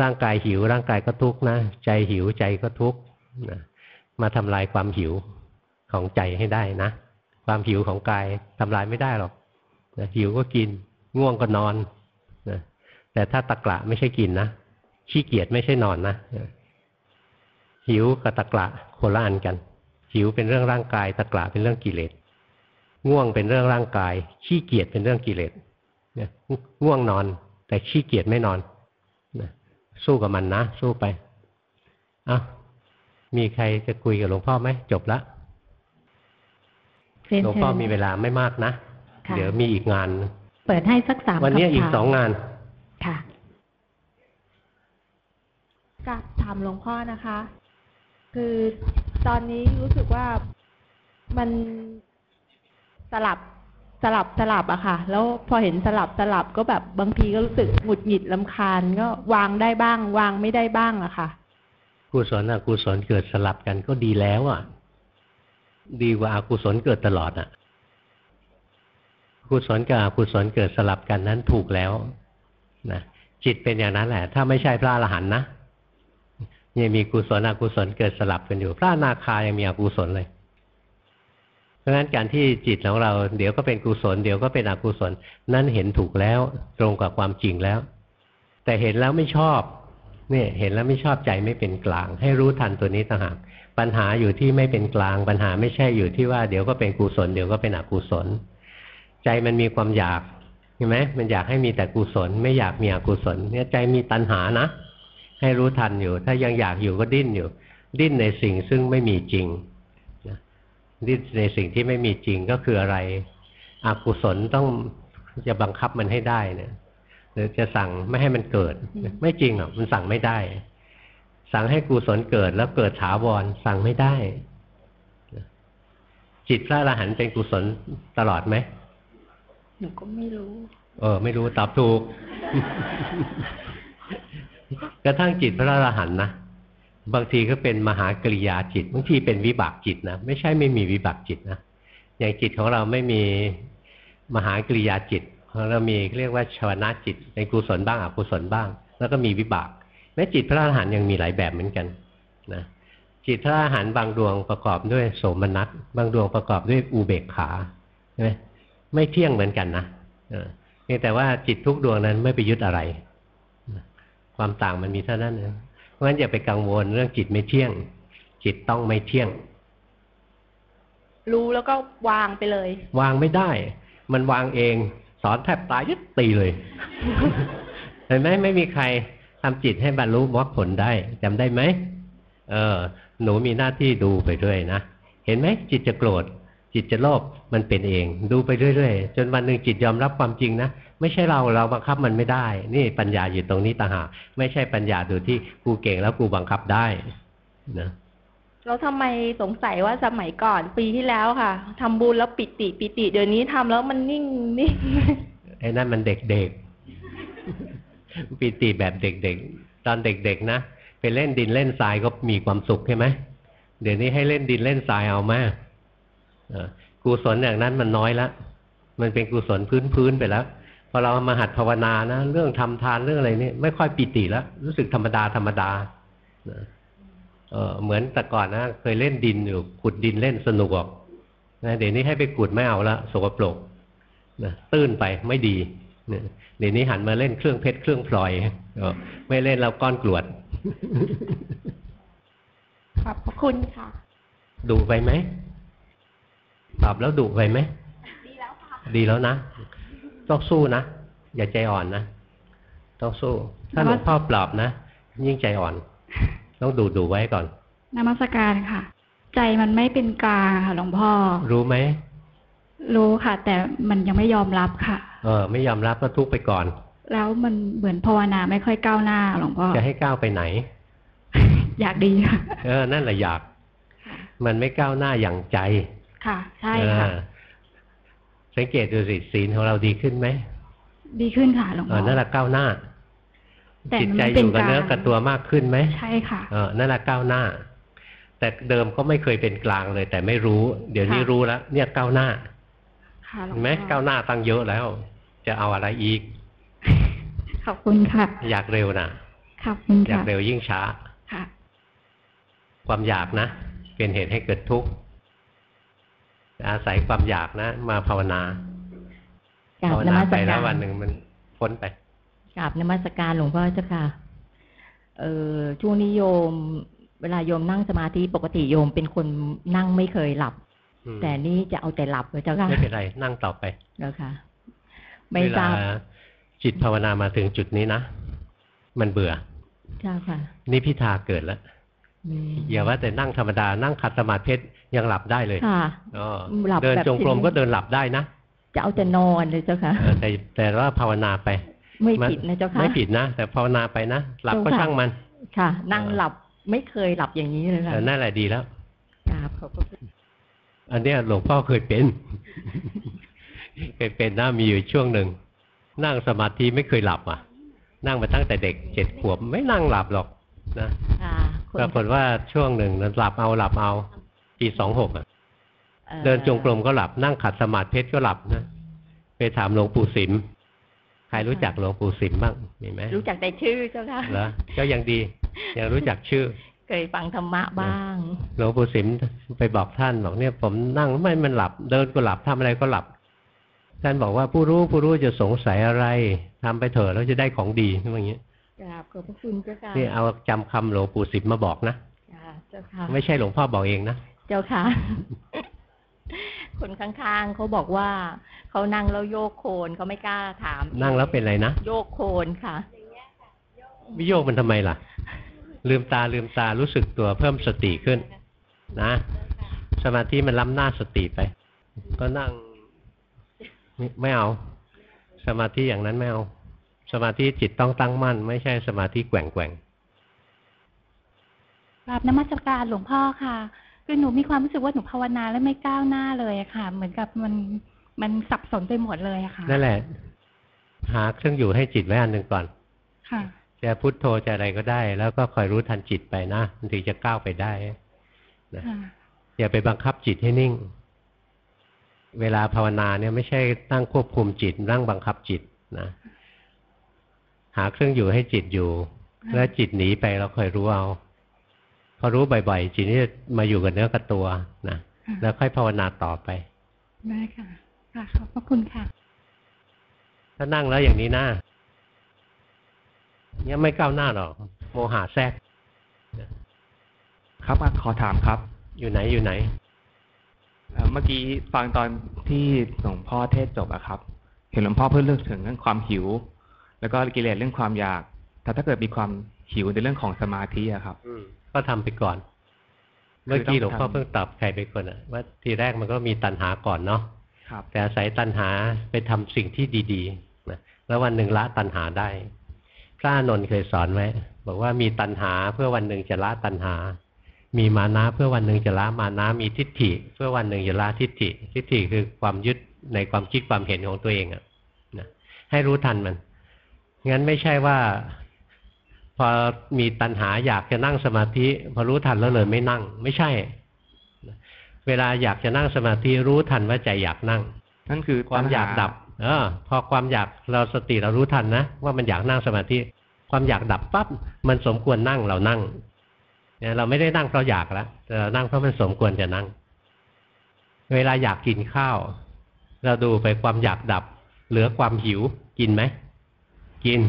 ร่างกายหิว ร่างกายก็ทุกข์นะใจหิวใจก็ทุกข์นะมาทำลายความหิวของใจให้ได้นะความหิวของกายทำลายไม่ได้หรอกนะหิวก็กิน ง่วงก็นอนนะแต่ถ้าตะกละไม่ใช่กินนะขี้เกียจไม่ใช่นอนนะหิวกับตะกละคนละอันกัน หิวเป็นเรื่องร่างกายตะกละเป็นเรื่องกิเลสง่วงเป็นเรื่องร่างกาย ขี้เกียจเป็นเรื่องกิเลสเนี่ยง่วงนอน แต่ขี้เกียจไม่นอนนะสู้กับมันนะสู้ไปอะมีใครจะคุยกับหลวงพ่อไหมจบละเรียนหลวงเชิพ่อญมีเวลาไม่มากนะค่ะเดี๋ยวมีอีกงาน เปิดให้สักสามวันนี้คำถามอีกสองงานค่ะกับถามหลวงพ่อนะคะ คือ ตอนนี้รู้สึกว่ามันสลับสลับสลับอะค่ะ แล้วพอเห็นสลับสลับก็แบบบางทีก็รู้สึกหงุดหงิดลำคาญ ก็วางได้บ้าง วางไม่ได้บ้างอะค่ะกุศลอกุศลเกิดสลับกันก็ดีแล้วอะดีกว่าอากุศลเกิดตลอดอะกุศลกับอกุศลเกิดสลับกันนั้นถูกแล้วนะจิตเป็นอย่างนั้นแหละ ถ้าไม่ใช่พระอรหันต์นะ ยังมีกุศลอกุศลเกิดสลับกันอยู่ พระอนาคายังมีอกุศลเลย เพราะฉะนั้นการที่จิตของเรา เดี๋ยวก็เป็นกุศล เดี๋ยวก็เป็นอกุศล นั่นเห็นถูกแล้วตรงกับความจริงแล้ว แต่เห็นแล้วไม่ชอบเนี่ยเห็นแล้วไม่ชอบใจไม่เป็นกลาง ให้รู้ทันตัวนี้ต่างหากปัญหาอยู่ที่ไม่เป็นกลาง ปัญหาไม่ใช่อยู่ที่ว่าเดี๋ยวก็เป็นกุศล เดี๋ยวก็เป็นอกุศล ใจมันมีความอยากเห็นไหมมันอยากให้มีแต่กุศล ไม่อยากมีอกุศล เนี่ยใจมีตัณหานะ ให้รู้ทันอยู่ ถ้ายังอยากอยู่ก็ดิ้นอยู่ ดิ้นในสิ่งซึ่งไม่มีจริงนะดิ้นในสิ่งที่ไม่มีจริงก็คืออะไรอกุศลต้องจะบังคับมันให้ได้เนี่ยหรือจะสั่งไม่ให้มันเกิด ไม่จริงหรอกมันสั่งไม่ได้ สั่งให้กุศลเกิดแล้วเกิดถาวรสั่งไม่ได้ จิตพระอรหันต์เป็นกุศลตลอดไหมหนูก็ไม่รู้ เออ ไม่รู้ตอบถูก กระทั่งจิตพระอรหันต์นะบางทีก็เป็นมหากริยาจิต บางทีเป็นวิบากจิตนะไม่ใช่ไม่มีวิบากจิตนะอย่างจิตของเราไม่มีมหากริยาจิตของเรามีเรียกว่าชวนาจิตเป็นกุศลบ้างอกุศลบ้าง แล้วก็มีวิบากแม้จิตพระอรหันต์ยังมีหลายแบบเหมือนกันนะจิตพระอรหันต์บางดวงประกอบด้วยโสมนัสบางดวงประกอบด้วยอุเบกขาใช่ไหมไม่เที่ยงเหมือนกันนะเออเพียงแต่ว่าจิตทุกดวงนั้นไม่ไปยึดอะไร ความต่างมันมีเท่านั้นเองเพราะฉะนั้นอย่าไปกังวลเรื่องจิตไม่เที่ยง จิตต้องไม่เที่ยง รู้แล้วก็วางไปเลย วางไม่ได้ มันวางเอง สอนแทบตายยึดตีเลยเห็นไหมไม่มีใครทำจิตให้บรรลุมรรคผลได้จำได้ไหมเออ หนูมีหน้าที่ดูไปเรื่อยนะเห็นไหมจิตจะโกรธจิตจะโลภมันเป็นเอง ดูไปเรื่อยๆ จนวันหนึ่งจิตยอมรับความจริงนะ ไม่ใช่เราเราบังคับมันไม่ได้ นี่ปัญญาอยู่ตรงนี้ต่างหากไม่ใช่ปัญญาดูที่กูเก่งแล้วกูบังคับได้นะแล้วทำไมสงสัยว่าสมัยก่อนปีที่แล้วค่ะทำบุญแล้วปิติปิติ เดี๋ยวนี้ทำแล้วมันนิ่งนิ่งไอ้นั่นมันเด็กๆปีติแบบเด็กๆ ตอนเด็กๆนะไปเล่นดินเล่นทรายก็มีความสุขใช่ไหมเดี๋ยวนี้ให้เล่นดินเล่นทรายเอามาเออกุศลอย่างนั้นมันน้อยละมันเป็นกุศลพื้นๆไปแล้ว พอเรามาหัดภาวนานะ เรื่องทำทานเรื่องอะไรนี่ไม่ค่อยปีติแล้ว รู้สึกธรรมดาธรรมดานะเออเหมือนแต่ก่อนนะเคยเล่นดินอยู่ขุดดินเล่นสนุกออกนะเดี๋ยวนี้ให้ไปขุดไม่เอาละสกปรกนะตื้นไปไม่ดีเนี่ยเดี๋ยวนี้หันมาเล่นเครื่องเพชรเครื่องพลอยเออไม่เล่นแล้วก้อนกรวดขอบพระคุณค่ะดุไปไหมตอบแล้วดุไปไหมดีแล้วค่ะดีแล้วนะ ต้องสู้นะ อย่าใจอ่อนนะ ต้องสู้ ถ้าหลวงพ่อปลอบนะ ยิ่งใจอ่อน ต้องดูดูไว้ก่อนนมัสการค่ะ ใจมันไม่เป็นกลางค่ะหลวงพ่อ รู้ไหม รู้ค่ะ แต่มันยังไม่ยอมรับค่ะ เออ ไม่ยอมรับก็ทุกข์ไปก่อน แล้วมันเหมือนภาวนาไม่ค่อยก้าวหน้าหลวงพ่อ จะให้ก้าวไปไหน อยากดีค่ะ เออ นั่นแหละอยาก มันไม่ก้าวหน้าอย่างใจ ค่ะ ใช่ค่ะเออ สังเกตดูสิศีลของเราดีขึ้นไหมดีขึ้นค่ะหลวงเอพ่ออนั่นแหละก้าวหน้าแต่จิตมันใจไม่อเป็นยู่กับกลางเนื้อกับตัวมากขึ้นไหมใช่ค่ะเออนั่นแหละก้าวหน้า แต่เดิมก็ไม่เคยเป็นกลางเลย แต่ไม่รู้ เดี๋ยวนี้ค่ะรู้แล้วเนี่ยก้าวหน้าค่ะหลวเห็งนไหมพ่อก้าวหน้าตั้งเยอะแล้ว จะเอาอะไรอีก ขอบคุณค่ะ อยากเร็วนะขอบคุณอยากค่ะเร็วยิ่งช้าค่ะ ความอยากนะ เป็นเหตุให้เกิดทุกข์ อาศัยความอยากนะ มาภาวนากราบภาวนนามัสไปกาแล้วรวันหนึ่งมันพ้นไปกราบนมัสการหลวงพ่อเจ้าค่ะ เออช่วงนี้โยม เวลาโยมนั่งสมาธิปกติโยมเป็นคนนั่งไม่เคยหลับอืมแต่นี่จะเอาแต่หลับเลยเจ้าค่ะไม่เป็นไรนั่งต่อไปแล้วค่ะ ไม่เวทลาราบจิตภาวนามาถึงจุดนี้นะมันเบื่อเจ้าค่ะนิพิทาเกิดแล้วอืมอย่าว่าแต่นั่งธรรมดานั่งขัดสมาธิ ยังหลับได้เลยค่ะอ๋อหลับเดินแบบจงกรมที่ก็เดินหลับได้นะจะเอาแต่นอนเลยเจ้าค่ะเออแต่แต่ว่าภาวนาไป ไม่มันผิดนะเจ้าค่ะไม่ผิดนะ แต่ภาวนาไปนะหลับก็เจ้าค่ะช่างมัน ค่ะ นั่งเออหลับไม่เคยหลับอย่างนี้เลยค่ะเออนั่นแหละดีแล้วกราบขอบพระคุณอันเนี้ยหลวงพ่อเคยเป็น เคยเป็นนะมีอยู่ช่วงหนึ่งนั่งสมาธิไม่เคยหลับอะ นั่งมาตั้งแต่เด็กเจ็ดขวบไม่นั่งหลับหรอกนะค่ะคนปรากฏว่าช่วงหนึ่งนั้นหลับเอาหลับเอา ปีสองหกอะอ่อเดินจงกรมก็หลับนั่งขัดสมาธิเพชรก็หลับนะไปถามหลวงปู่สิมใครรู้จักหลวงปู่สิมบ้างมีไหมรู้จักแต่ชื่อเจ้าค่ะเหรอก็ยังดี ยังรู้จักชื่อ เคยฟังธรรมะบ้างหลวงปู่สิมไปบอกท่านบอกเนี่ยผมนั่งไม่มันหลับ เดินก็หลับทำอะไรก็หลับ ท่านบอกว่าผู้รู้ผู้รู้จะสงสัยอะไรทำไปเถอะแล้วจะได้ของดีอย่างเงี้ยกราบขอบพระคุณเจ้าค่ะนี่เอาจำคำหลวงปู่สิมมาบอกนะค่ะเจ้าค่ะไม่ใช่หลวงพ่อบอกเองนะ เจ้าค่ะ คนข้างๆเขาบอกว่าเขานั่งแล้วโยกโคนเขาไม่กล้าถาม นั่งแล้วเป็นอะไรนะ โยกโคนค่ะไม่โยกมันทำไมล่ะ ลืมตาลืมตารู้สึกตัวเพิ่มสติขึ้น นะ สมาธิมันล้ำหน้าสติไป ก็นั่งไม่ไม่เอา สมาธิอย่างนั้นไม่เอา สมาธิจิตต้องตั้งมั่น ไม่ใช่สมาธิแกว่งแกว่งกราบนมัสการหลวงพ่อค่ะ คือหนูมีความรู้สึกว่าหนูภาวนาแล้วไม่ก้าวหน้าเลยอะค่ะ เหมือนกับมันมันสับสนไปหมดเลยอะค่ะนั่นแหละ หาเครื่องอยู่ให้จิตไว้อันหนึ่งก่อน ค่ะจะพุทโธจะอะไรก็ได้ แล้วก็คอยรู้ทันจิตไปนะมันถึงจะก้าวไปได้นะค่ะอย่าไปบังคับจิตให้นิ่ง เวลาภาวนาเนี่ยไม่ใช่ตั้งควบคุมจิตนั่งบังคับจิตนะหาเครื่องอยู่ให้จิตอยู่ค่ะแล้วจิตหนีไปเราคอยรู้เอา พอรู้บ่อยๆจิตนี่จะมาอยู่กับเนื้อกับตัวนะค่ะแล้วค่อยภาวนาต่อไปได้ค่ะค่ะขอบพระคุณค่ะ ถ้านั่งแล้วอย่างนี้นะเนี่ยไม่ก้าวหน้าหรอกโมหะแทรกครับอะขอถามครับ อยู่ไหนอยู่ไหนเอ่อเมื่อกี้ฟังตอนที่หลวงพ่อเทศจบอะครับ เห็นหลวงพ่อเพิ่งเลือกถึงเรื่องความหิว แล้วก็กิเลสเรื่องความอยากแต่ถ้าเกิดมีความหิวในเรื่องของสมาธิอะครับอืม ก็ทำไปก่อน เมื่อกี้หลวงพ่อต้องทำเพิ่งตอบใครไปคนอะว่าทีแรกมันก็มีตัณหาก่อนเนาะครับแต่อาศัยตัณหาไปทำสิ่งที่ดีๆนะแล้ววันหนึ่งละตัณหาได้ พระอานนท์เคยสอนไว้บอกว่ามีตัณหาเพื่อวันหนึ่งจะละตัณหา มีมานะเพื่อวันหนึ่งจะละมานะมีทิฏฐิ เพื่อวันหนึ่งจะละทิฏฐิ ทิฏฐิคือความยึดในความคิดความเห็นของตัวเองอะนะให้รู้ทันมันงั้นไม่ใช่ว่า พอมีตัณหาอยากจะนั่งสมาธิ พอรู้ทันแล้วเลยไม่นั่ง ไม่ใช่ เวลาอยากจะนั่งสมาธิรู้ทันว่าใจอยากนั่ง นั่นคือความอยากตัณหดับ เออ พอความอยากเราสติเรารู้ทันนะว่ามันอยากนั่งสมาธิ ความอยากดับปั๊บมันสมควรนั่งเรานั่งเนี่ยเราไม่ได้นั่งเพราะอยากแล้วแต่เรานั่งเพราะมันสมควรจะนั่ง เวลาอยากกินข้าว เราดูไปความอยากดับ เหลือความหิวกินไหมกิน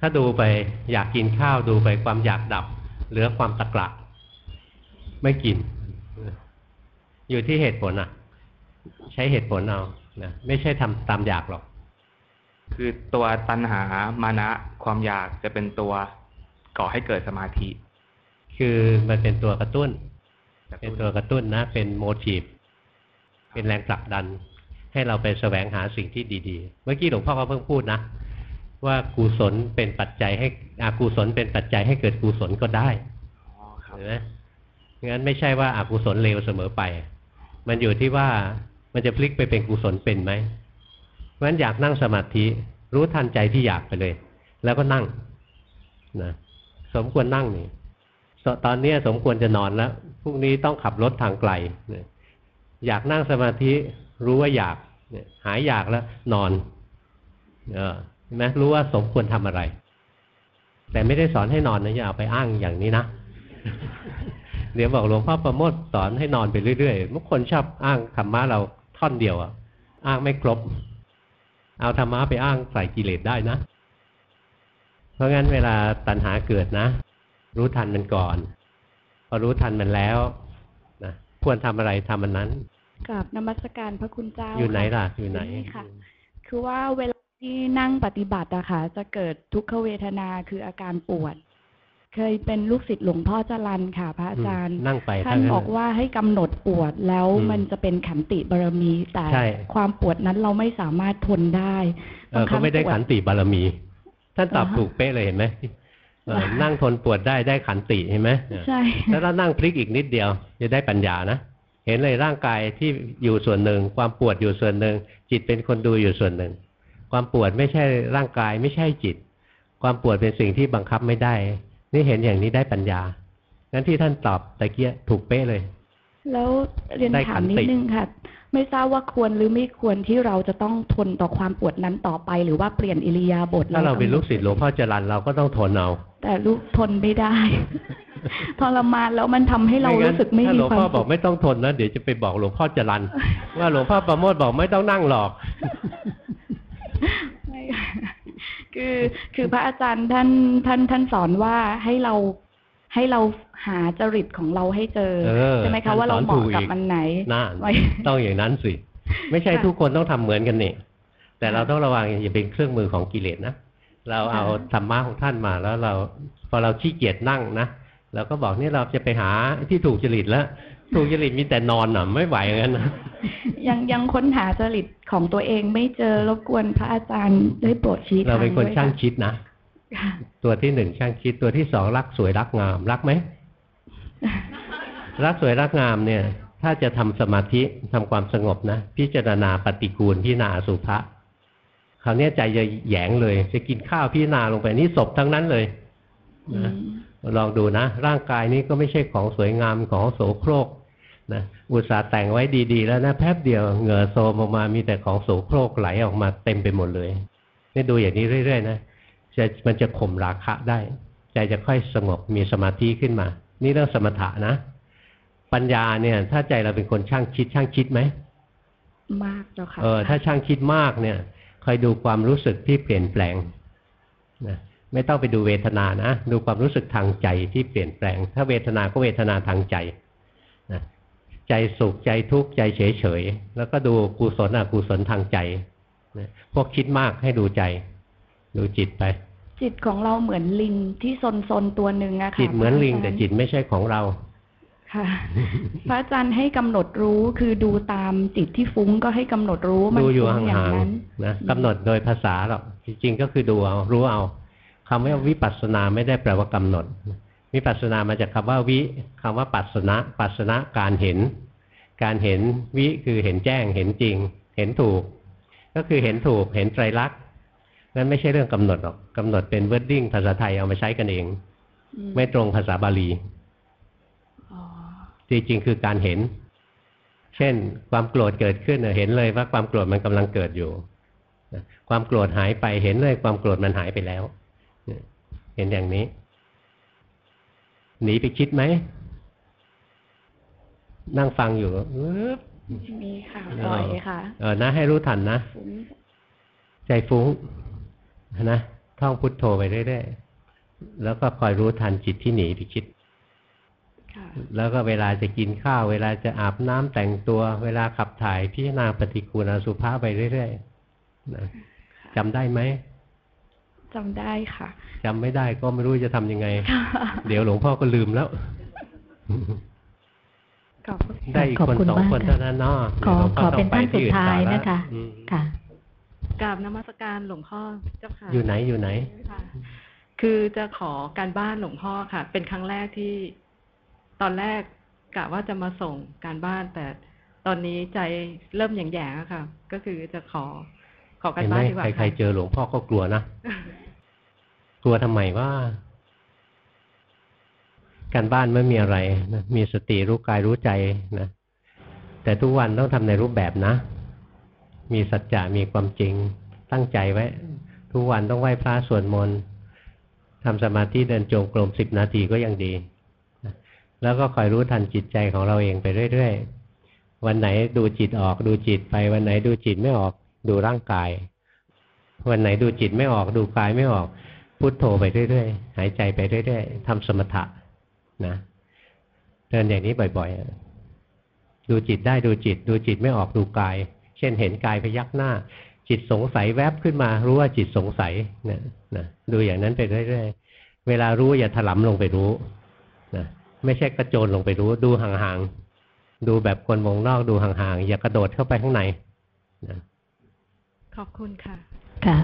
ถ้าดูไปอยากกินข้าวดูไปความอยากดับ เหลือความตะกละไม่กิน อยู่ที่เหตุผลอะ ใช้เหตุผลเอานะไม่ใช่ทำตามอยากหรอก คือตัวตัณหามานะความอยากจะเป็นตัวก่อให้เกิดสมาธิ คือมันเป็นตัวกระตุ้นกระเป็นตุ้นตัวกระตุ้นนะ เป็นโมทีฟเป็นแรงผลักดัน ให้เราไปแสวงหาสิ่งที่ดี ๆ เมื่อกี้หลวงพ่อก็เพิ่งพูดนะ ว่ากุศลเป็นปัจจัยให้อากุศลเป็นปัจจัยให้เกิดกุศลก็ได้อ๋อครับเห็นไหมงั้นไม่ใช่ว่าอากุศลเลวเสมอไป มันอยู่ที่ว่ามันจะพลิกไปเป็นกุศลเป็นไหมเพราะฉะนั้นอยากนั่งสมาธิ รู้ทันใจที่อยากไปเลย แล้วก็นั่งนะสมควรนั่งนี่สตอนเนี้ยสมควรจะนอนแล้วพรุ่งนี้ต้องขับรถทางไกลเนี่ยอยากนั่งสมาธิรู้ว่าอยากเนี่ยหายอยากแล้ว นอน เออ เห็นไหมรู้ว่าสมควรทำอะไร แต่ไม่ได้สอนให้นอนนะอย่าเอาไปอ้างอย่างนี้นะเดี๋ยวบอกหลวงพ่อประโมทสอนให้นอนไปเรื่อยๆบางคนชอบอ้างธรรมะเราท่อนเดียวอะอ้างไม่ครบ เอาธรรมะไปอ้างใส่กิเลสได้นะ เพราะงั้นเวลาตัณหาเกิดนะ รู้ทันมันก่อน พอรู้ทันมันแล้วนะควรทำอะไรทำมันนั้นกับนมัสการพระคุณเจ้า อยู่ไหนค่ะล่ะ อยู่ไหนนี่ค่ะ คือว่าเวลา ที่นั่งปฏิบัติอะค่ะจะเกิดทุกขเวทนาคืออาการปวด เคยเป็นลูกศิษย์หลวงพ่อจรันค่ะ พระอาจารย์อืมนั่งไปท่านทั้งบอกว่าให้กำหนดปวดแล้วอืมมันจะเป็นขันติบารมี แต่ใช่ความปวดนั้นเราไม่สามารถทนได้เออเขาไม่ได้บงครั้งปวขันติบารมี ท่านตอบอ่าฮะถูกเป๊ะเลยเห็นไหมเอออ่าฮะนั่งทนปวดได้ได้ขันติเห็นไหมเออใช่แล้วเรานั่งพลิกอีกนิดเดียว จะได้ปัญญานะเห็นเลยร่างกายที่อยู่ส่วนหนึ่ง ความปวดอยู่ส่วนหนึ่ง จิตเป็นคนดูอยู่ส่วนหนึ่ง ความปวดไม่ใช่ร่างกายไม่ใช่จิต ความปวดเป็นสิ่งที่บังคับไม่ได้ นี่เห็นอย่างนี้ได้ปัญญางั้นที่ท่านตอบตะเกียถูกเป๊ะเลย แล้วเรียนได้ถาขัมนนิติดนึงค่ะ ไม่ทราบว่าควรหรือไม่ควรที่เราจะต้องทนต่อความปวดนั้นต่อไป หรือว่าเปลี่ยนอิริยาบถถ้าเราเป็นกำหดลูกศิษย์หลวงพ่อจรันเราก็ต้องทนเอาแต่ลูกทนไม่ได้ทรมานแล้วมันทำให้เราไม่งั้นรู้สึกไม่ถ้ามีหลวงความพ่อบอกสุขไม่ต้องทนนะเดี๋ยวจะไปบอกหลวงพ่อจรันว่าหลวงพ่อประโมทบอกไม่ต้องนั่งหรอกไม่ คือคือพระอาจารย์ท่านท่านท่านสอนว่าให้เราให้เราหาจริตของเราให้เจอเออใช่ไหมท่าคะนว่าเราสอนเหมาะถูกกับอีกมันไหนน่าไว้ต้องอย่างนั้นสิ ไม่ใช่ค่ะทุกคนต้องทำเหมือนกันนี่แต่เราค่ะต้องระวังอย่าเป็นเครื่องมือของกิเลสนะเราเอาค่ะธรรมะของท่านมาแล้วเราพอเราขี้เกียจนั่งนะเราก็บอกนี่เราจะไปหาที่ถูกจริตแล้ว ถูกจริตมีแต่นอนอะ ไม่ไหวอย่างนั้นนะยังยังค้นหาจริตของตัวเองไม่เจอรบกวนพระอาจารย์ได้โปรดชี้เราทางเป็นคนด้วยช่างค่ะคิดนะค่ะตัวที่หนึ่งช่างคิดตัวที่สองรักสวยรักงามรักไหมรักสวยรักงามเนี่ย ถ้าจะทำสมาธิทำความสงบนะพิจารณาปฏิกูลพิจารณาอสุภะคราวเนี้ยใจจะแหยงเลย จะกินข้าวพิจารณาลงไปนี่ศพทั้งนั้นเลยอืนะมลองดูนะ ร่างกายนี้ก็ไม่ใช่ของสวยงามของโสโครก นะอุตส่าห์แต่งไว้ดีๆ แล้วนะแป๊บเดียวเหงื่อโซมออกมามีแต่ของโสโครกไหลออกมาเต็มไปหมดเลยนี่ดูอย่างนี้เรื่อยๆนะจะมันจะข่มราคะได้ ใจจะค่อยสงบมีสมาธิขึ้นมา นี่เรื่องสมถะนะ ปัญญาเนี่ย ถ้าใจเราเป็นคนช่างคิดช่างคิดไหมมากเจ้าค่ะเออถ้าช่างคิดมากเนี่ยคอยดูความรู้สึกที่เปลี่ยนแปลงนะไม่ต้องไปดูเวทนานะ ดูความรู้สึกทางใจที่เปลี่ยนแปลง ถ้าเวทนาก็เวทนาทางใจนะ ใจสุขใจทุกข์ใจเฉยเฉยๆแล้วก็ดูกุศลอกุศลทางใจนะพวกคิดมากให้ดูใจ ดูจิตไป จิตของเราเหมือนลิงที่ซนซนๆตัวหนึ่งอะค่ะจิตเหมือนลิงพระาแต่จารย์จิตไม่ใช่ของเราค่ะพระอาจารย์ให้กำหนดรู้คือดูตามจิตที่ฟุ้งก็ให้กำหนดรู้มันดูอยู่ฟุ้งห่างนั้นๆนะกำหนดโดยภาษาหรอกจริงๆก็คือดูเอารู้เอาคำว่าวิปัสสนาไม่ได้แปลว่ากำหนด วิปัสสนามาจากคำว่าวิคำว่าปัสสนะปัสสนะการเห็น การเห็นวิคือเห็นแจ้ง เห็นจริง เห็นถูก ก็คือเห็นถูก เห็นไตรลักษณ์นั่นไม่ใช่เรื่องกำหนดหรอกกำหนดเป็น wording ภาษาไทยเอามาใช้กันเองอืมไม่ตรงภาษาบาลีอ๋อจริงๆคือการเห็น เช่น ความโกรธเกิดขึ้นน่ะเห็นเลยว่าความโกรธมันกำลังเกิดอยู่นะความโกรธหายไปเห็นเลย ความโกรธมันหายไปแล้วเนี่ยเห็นอย่างนี้ หนีไปคิดไหม นั่งฟังอยู่เอ๊บมีค่ะปล่อยค่ะเออนะให้รู้ทันนะฟุ้งใจฟุ้งนะท่องพุทโธไปเรื่อยๆแล้วก็คอยรู้ทันจิตที่หนีไปคิดค่ะแล้วก็เวลาจะกินข้าว เวลาจะอาบน้ำแต่งตัว เวลาขับถ่ายพิจารณาปฏิกูลอสุภะไปเรื่อยๆนะจำได้ไหม จำได้ค่ะจำไม่ได้ก็ไม่รู้จะทำยังไง เดี๋ยวหลวงพ่อก็ลืมแล้วขอบคุณได้อีกขอบคนคุณสองมากคนค่ะเท่านั้นเนาะขอดี๋ยวหลวงขพ่อเป็นต้ท่าอนงไปสุดที่อื่ท้ายต่อแล้วนะคะอืมค่ะกราบนมัสการหลวงพ่อเจ้าค่ะอยู่ไหนอยู่ไหนค่ะคือจะขอการบ้านหลวงพ่อค่ะ เป็นครั้งแรกที่ตอนแรกกะว่าจะมาส่งการบ้านแต่ตอนนี้ใจเริ่มแยงๆอะค่ะ ก็คือจะขอข อการเห็นไหมบ้านดีกว่าใครค่ะๆเจอหลวงพ่อก็กลัวนะกลัวทำไมว่าการบ้านไม่มีอะไรนะมีสติรู้กายรู้ใจนะแต่ทุกวันต้องทำในรูปแบบนะ มีสัจจะมีความจริง ตั้งใจไว้ ทุกวันต้องไหว้พระสวดมนต์ทำสมาธิเดินจงกรมสิบนาทีก็ยังดีนะแล้วก็คอยรู้ทันจิตใจของเราเองไปเรื่อยๆ วันไหนดูจิตออกดูจิตไปวันไหนดูจิตไม่ออก ดูร่างกาย วันไหนดูจิตไม่ออกดูกายไม่ออก พุทโธไปเรื่อยๆ หายใจไปเรื่อยๆทำสมถะนะเดินอย่างนี้บ่อยๆ ดูจิตได้ดูจิต ดูจิตไม่ออกดูกาย เช่นเห็นกายพยักหน้า จิตสงสัยแวบขึ้นมา รู้ว่าจิตสงสัยนะนะดูอย่างนั้นไปเรื่อยๆ เวลารู้อย่าถลำลงไปรู้นะไม่ใช่กระโจนลงไปรู้ ดูห่างๆ ดูแบบคนวงนอกดูห่างๆ อย่ากระโดดเข้าไปข้างในนะ ขอบคุณค่ะ ค่ะ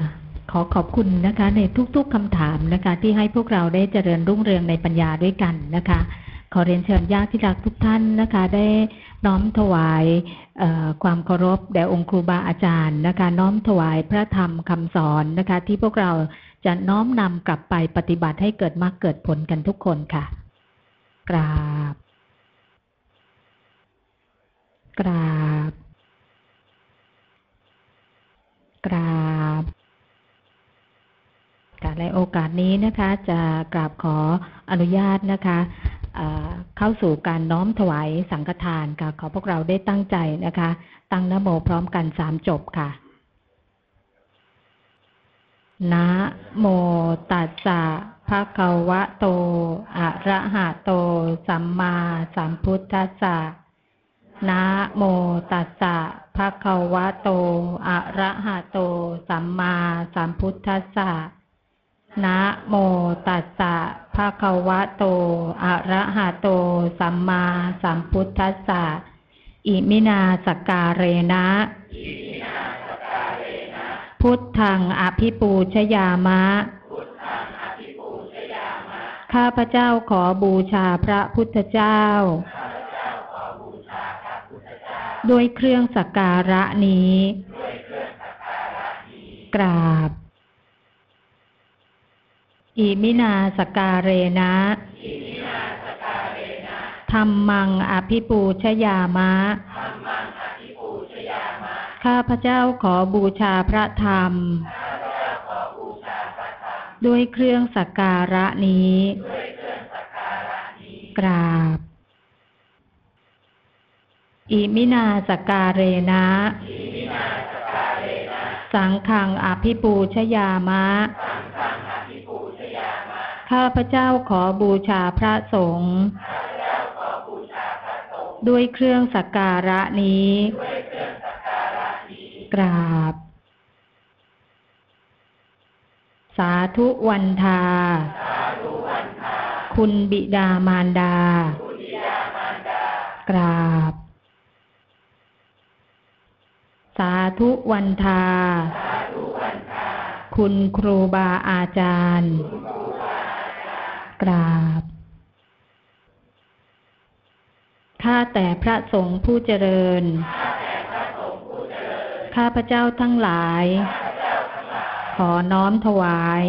ขอขอบคุณนะคะ ในทุก ๆคำถามนะคะ ที่ให้พวกเราได้เจริญรุ่งเรืองในปัญญาด้วยกันนะคะขอเรียนเชิญญาติที่รักทุกท่านนะคะ ได้น้อมถวายความเคารพแด่องค์ครูบาอาจารย์นะคะ น้อมถวายพระธรรมคำสอนนะคะ ที่พวกเราจะน้อมนำกลับไปปฏิบัติให้เกิดมรรคเกิดผลกันทุกคนค่ะ กราบ กราบ กราบการในโอกาสนี้นะคะ จะกราบขออนุญาตนะคะเข้าสู่การน้อมถวายสังฆทานค่ะ ขอพวกเราได้ตั้งใจนะคะ ตั้งนโมพร้อมกันสามจบค่ะ นะโมตัสสะภะคะวะโต อะระหะโต สัมมาสัมพุทธัสสะ นะโมตัสสะภะคะวะโต อะระหะโต สัมมาสัมพุทธัสสะนะโมตัสสะภะคะวะโต อะระหะโต สัมมาสัมพุทธัสสะ อิมินาสกการเรนะ พุทธังอภิปูชยามะ ข้าพเจ้าขอบูชาพระพุทธเจ้า ด้วยเครื่องสักการะนี้ กราบ อิมินาสกการเรนะธรรมังอภิปูชยามะ ข้าพเจ้าขอบูชาพระธรรม ด้วยเครื่องสักการะนี้ กราบ อิมินาสการเรนะ สังฆังอภิปูชยามะ ข้าพเจ้าขอบูชาพระสงฆ์ด้วยเครื่องสักการะนี้ กราบ สาธุวันทา คุณบิดามารดา กราบ สาธุวันทา คุณครูบาอาจารย์ กราบ ข้าแต่พระสงฆ์ผู้เจริญ ข้าพเจ้าทั้งหลาย ขอน้อมถวาย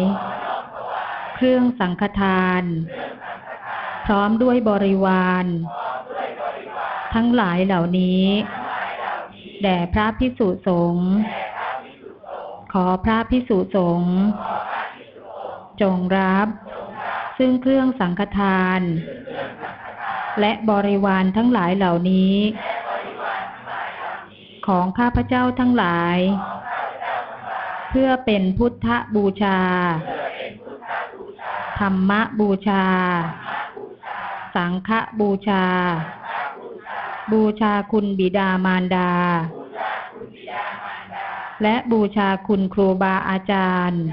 เครื่องสังฆทาน พร้อมด้วยบริวาร ทั้งหลายเหล่านี้ แด่พระพิสุสงฆ์ขอพระพิสุสงฆ์จงรับ ซึ่งเครื่องสังฆทาน และบริวารทั้งหลายเหล่านี้ ของข้าพเจ้าทั้งหลาย เพื่อเป็นพุทธบูชา ธรรมบูชา สังฆบูชา บูชาคุณบิดามารดา และบูชาคุณครูบาอาจารย์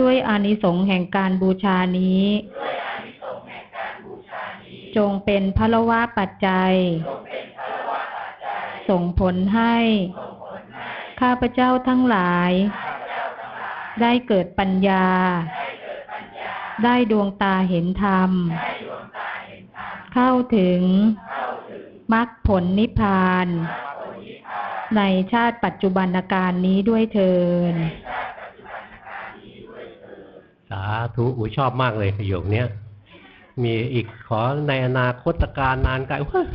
ด้วยอานิสงส์แห่งการบูชานี้ จงเป็นพลวะปัจจัย ส่งผลให้ ข้าพเจ้าทั้งหลาย ได้เกิดปัญญา ได้ดวงตาเห็นธรรม เข้าถึงมรรคผลนิพพาน ในชาติปัจจุบันการนี้ด้วยเทินสาธุอุยชอบมากเลยประโยคเนี้ยมีอีกขอในอนาคตการนานไกลเฮ้ย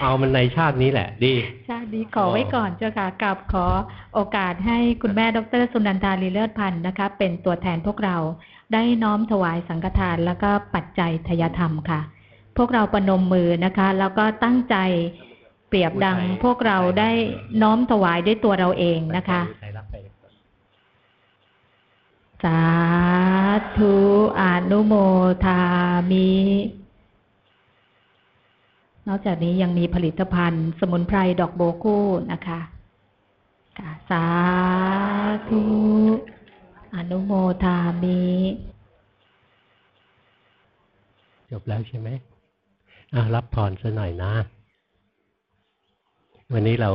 เอามันในชาตินี้แหละ ดี ชาตินี้ขอไว้ก่อนเจ้าค่ะกับขอโอกาสให้คุณแม่ดรสุนันทาลีเลิศพันธ์นะคะ เป็นตัวแทนพวกเราได้น้อมถวายสังฆทานแล้วก็ปัจจัยทยธรรมค่ะ พวกเราประนมมือนะคะ แล้วก็ตั้งใจเปรียบดัง พวกเราได้น้อมถวายด้วยตัวเราเองนะคะ สาธุอนุโมทามินอกจากนี้ยังมีผลิตภัณฑ์ สมุนไพรดอกโบกู้นะคะค่ะสาธุอนุโมทามิ จบแล้วใช่ไหมอะ รับพรซะหน่อยนะ วันนี้เรา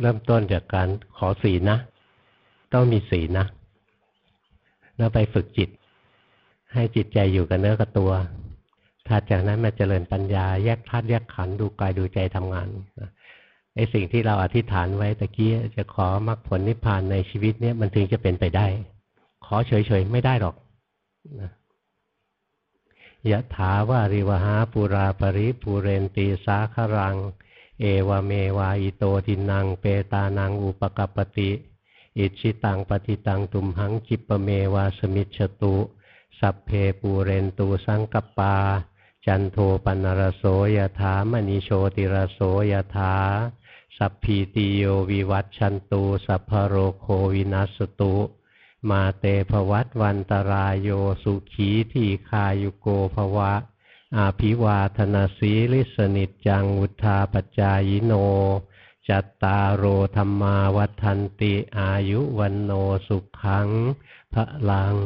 เริ่มต้นจากการขอศีลนะ ต้องมีศีลนะ แล้วไปฝึกจิต ให้จิตใจอยู่กับเนื้อกับตัวถัดจากนั้นมาเจริญปัญญาแยกธาตุแยกขันธ์ดูกายดูใจทำงานไอ้สิ่งที่เราอธิษฐานไว้ตะกี้จะขอมรรคผลนิพพานในชีวิตเนี้ยมันถึงจะเป็นไปได้ ขอเฉยๆไม่ได้หรอกนะ ยะถาวาริวหาปุราปริปูเรนตีสาครัง เอวเมวะ อิโตทินนังเปตานังอุปกัปปติ อิจฉิตังปัตถิตังตุมหัง ขิปปเมวะ สมิชฌตุ สัพเพปูเรนตุ สังกัปปาจันโทปัณณรโสยถามณิ โชติรโสยถาสัพพีติโยวิวัชชันตุ สัพพโรโควินัสสตุ มาเตภวัตวันตราโยสุขีทีฆายุโกภวะ อาภิวาธนาสีลิสนิจจังวุธาปจายโน จัตตารโอธรรมาวัฏันติอายุวันโนสุขังพระลัง